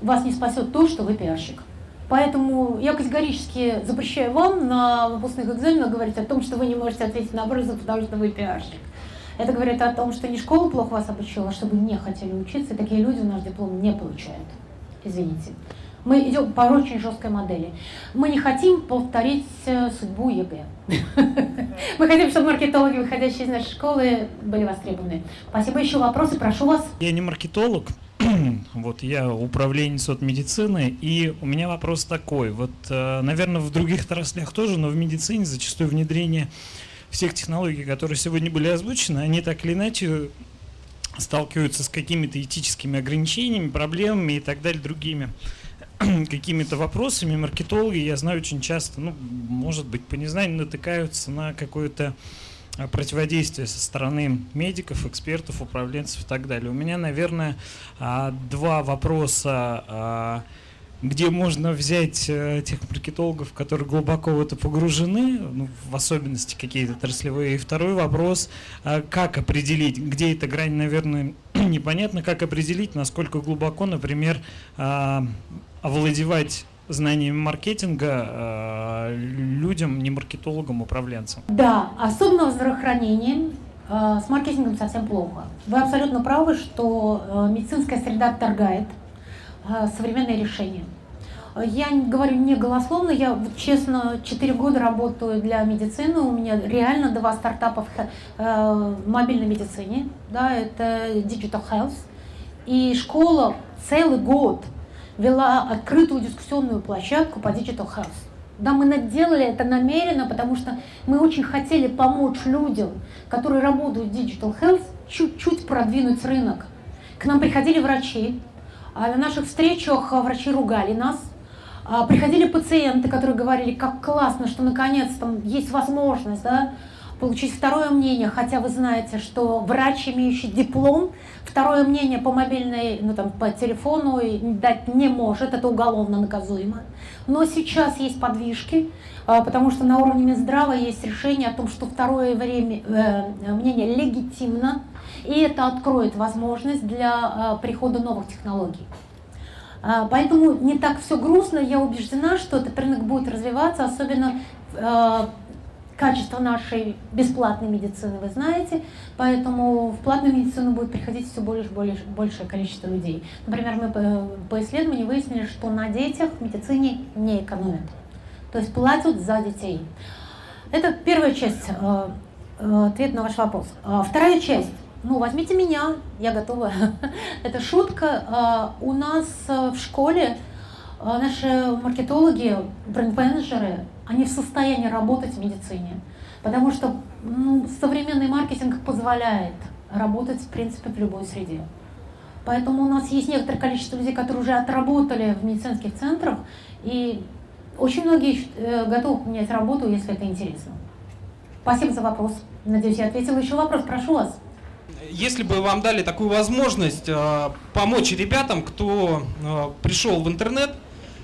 вас не спасет то, что вы пиарщик. Поэтому я категорически запрещаю вам на выпускных экзаменах говорить о том, что вы не можете ответить на вопросы, потому что вы пиарщик. Это говорит о том, что не школа плохо вас обучила, а что не хотели учиться, и такие люди у нас диплом не получают. Извините. Мы идем по очень жесткой модели. Мы не хотим повторить э, судьбу ЕГЭ. Мы хотим, чтобы маркетологи, выходящие из нашей школы, были востребованы. Спасибо. Еще вопросы? Прошу вас. Я не маркетолог, вот я управленец от медицины, и у меня вопрос такой. Вот, э, наверное, в других отраслях тоже, но в медицине зачастую внедрение всех технологий, которые сегодня были озвучены, они так или иначе сталкиваются с какими-то этическими ограничениями, проблемами и так далее, другими какими-то вопросами. Маркетологи, я знаю, очень часто, ну, может быть, по незнанию натыкаются на какое-то а, противодействие со стороны медиков, экспертов, управленцев и так далее. У меня, наверное, а, два вопроса а, где можно взять э, тех маркетологов, которые глубоко в это погружены, ну, в особенности какие-то отраслевые. И второй вопрос, э, как определить, где эта грань, наверное, непонятно, как определить, насколько глубоко, например, э, овладевать знаниями маркетинга людям, не маркетологам, управленцам. Да, особенно в здравоохранении с маркетингом совсем плохо. Вы абсолютно правы, что медицинская среда отторгает современные решения. Я говорю не голословно, я честно 4 года работаю для медицины, у меня реально два стартапа в э, мобильной медицине, да, это Digital Health, и школа целый год вела открытую дискуссионную площадку по Digital Health. Да, мы делали это намеренно, потому что мы очень хотели помочь людям, которые работают в Digital Health, чуть-чуть продвинуть рынок. К нам приходили врачи, на наших встречах врачи ругали нас, а, приходили пациенты, которые говорили, как классно, что наконец-то есть возможность да, получить второе мнение, хотя вы знаете, что врач, имеющий диплом, второе мнение по мобильной, ну там по телефону дать не может, это уголовно наказуемо. Но сейчас есть подвижки, а, потому что на уровне Минздрава есть решение о том, что второе время, э, мнение легитимно, и это откроет возможность для э, прихода новых технологий. А, поэтому не так все грустно. Я убеждена, что этот рынок будет развиваться, особенно качество нашей бесплатной медицины, вы знаете, поэтому в платную медицину будет приходить все больше, более, большее количество людей. Например, мы по, исследованию выяснили, что на детях в медицине не экономят, то есть платят за детей. Это первая часть э, э, ответ на ваш вопрос. Вторая часть ну, возьмите меня, я готова. Это шутка. А, у нас э, в школе а, наши маркетологи, бренд-менеджеры, они в состоянии работать в медицине. Потому что ну, современный маркетинг позволяет работать, в принципе, в любой среде. Поэтому у нас есть некоторое количество людей, которые уже отработали в медицинских центрах, и очень многие э, готовы поменять работу, если это интересно. Спасибо за вопрос. Надеюсь, я ответила. Еще вопрос, прошу вас если бы вам дали такую возможность э, помочь ребятам, кто э, пришел в интернет,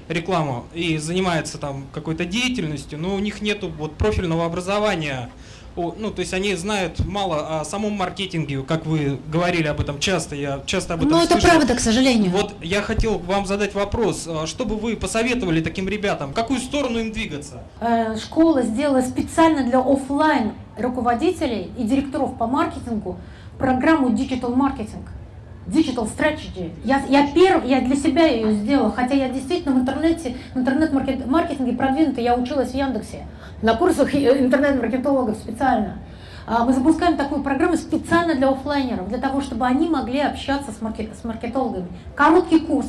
рекламу и занимается там какой-то деятельностью, но у них нету вот профильного образования, ну, то есть они знают мало о самом маркетинге, как вы говорили об этом часто, я часто об этом Ну, это правда, к сожалению. Вот я хотел вам задать вопрос, а что бы вы посоветовали таким ребятам, какую сторону им двигаться? Э, школа сделала специально для офлайн руководителей и директоров по маркетингу программу Digital Marketing, Digital Strategy. Я, я, перв, я для себя ее сделала, хотя я действительно в интернете, в интернет-маркетинге продвинута, я училась в Яндексе, на курсах интернет-маркетологов специально. А, мы запускаем такую программу специально для офлайнеров, для того, чтобы они могли общаться с, маркет, с маркетологами. Короткий курс,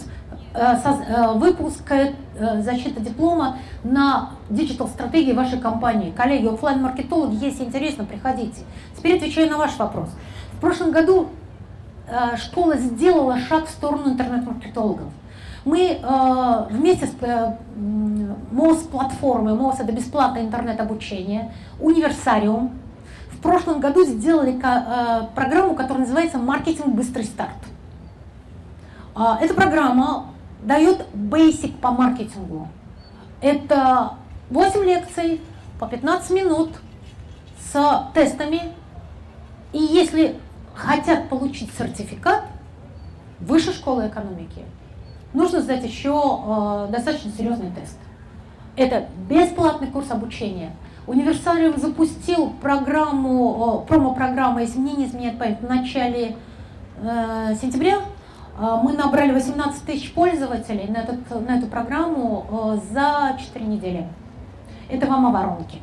э, э, выпуск э, защита диплома на digital стратегии вашей компании. Коллеги, офлайн маркетологи если интересно, приходите. Теперь отвечаю на ваш вопрос. В прошлом году э, школа сделала шаг в сторону интернет-маркетологов. Мы э, вместе с э, МОС-платформой, МОС это бесплатное интернет-обучение, Универсариум, в прошлом году сделали э, программу, которая называется «Маркетинг быстрый старт». Э, эта программа дает basic по маркетингу. Это 8 лекций по 15 минут с тестами. И если хотят получить сертификат высшей школы экономики, нужно сдать еще э, достаточно серьезный тест. Это бесплатный курс обучения. Универсалиум запустил программу, э, промо-программу, если мне не изменяет память, в начале э, сентября. Мы набрали 18 тысяч пользователей на, этот, на эту программу за 4 недели. Это вам о воронке.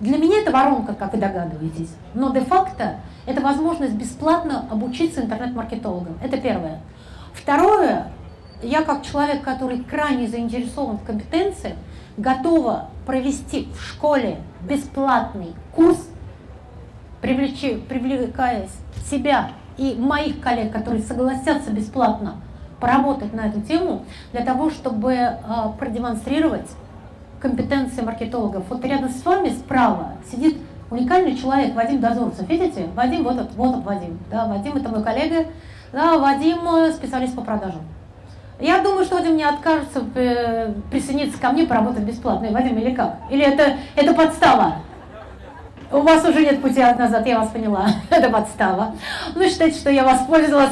Для меня это воронка, как вы догадываетесь, но де-факто это возможность бесплатно обучиться интернет-маркетологам. Это первое. Второе, я как человек, который крайне заинтересован в компетенции, готова провести в школе бесплатный курс, привлекая себя и моих коллег, которые согласятся бесплатно поработать на эту тему, для того, чтобы э, продемонстрировать компетенции маркетологов. Вот рядом с вами справа сидит уникальный человек Вадим Дозорцев. Видите? Вадим, вот вот этот Вадим. Да, Вадим это мой коллега. Да, Вадим специалист по продажам. Я думаю, что Вадим не откажется э, присоединиться ко мне поработать бесплатно. Вадим, или как? Или это, это подстава? У вас уже нет пути назад, я вас поняла. Это подстава. Вы считаете, что я воспользовалась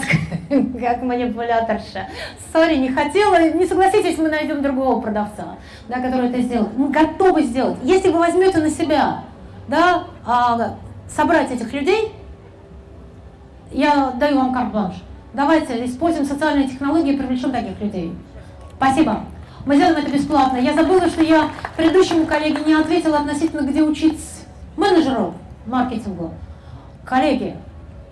как манипуляторша. Сори, не хотела. Не согласитесь, мы найдем другого продавца, да, который это сделает. Мы готовы сделать. Если вы возьмете на себя да, а, собрать этих людей, я даю вам карт-бланш. Давайте используем социальные технологии и привлечем таких людей. Спасибо. Мы сделаем это бесплатно. Я забыла, что я предыдущему коллеге не ответила относительно, где учиться менеджеров маркетингу. Коллеги,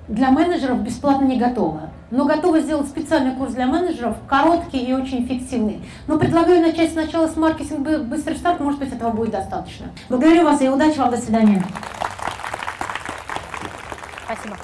для менеджеров бесплатно не готово. Но готовы сделать специальный курс для менеджеров, короткий и очень эффективный. Но предлагаю начать сначала с маркетинга «Быстрый старт», может быть, этого будет достаточно. Благодарю вас и удачи вам, до свидания. Спасибо.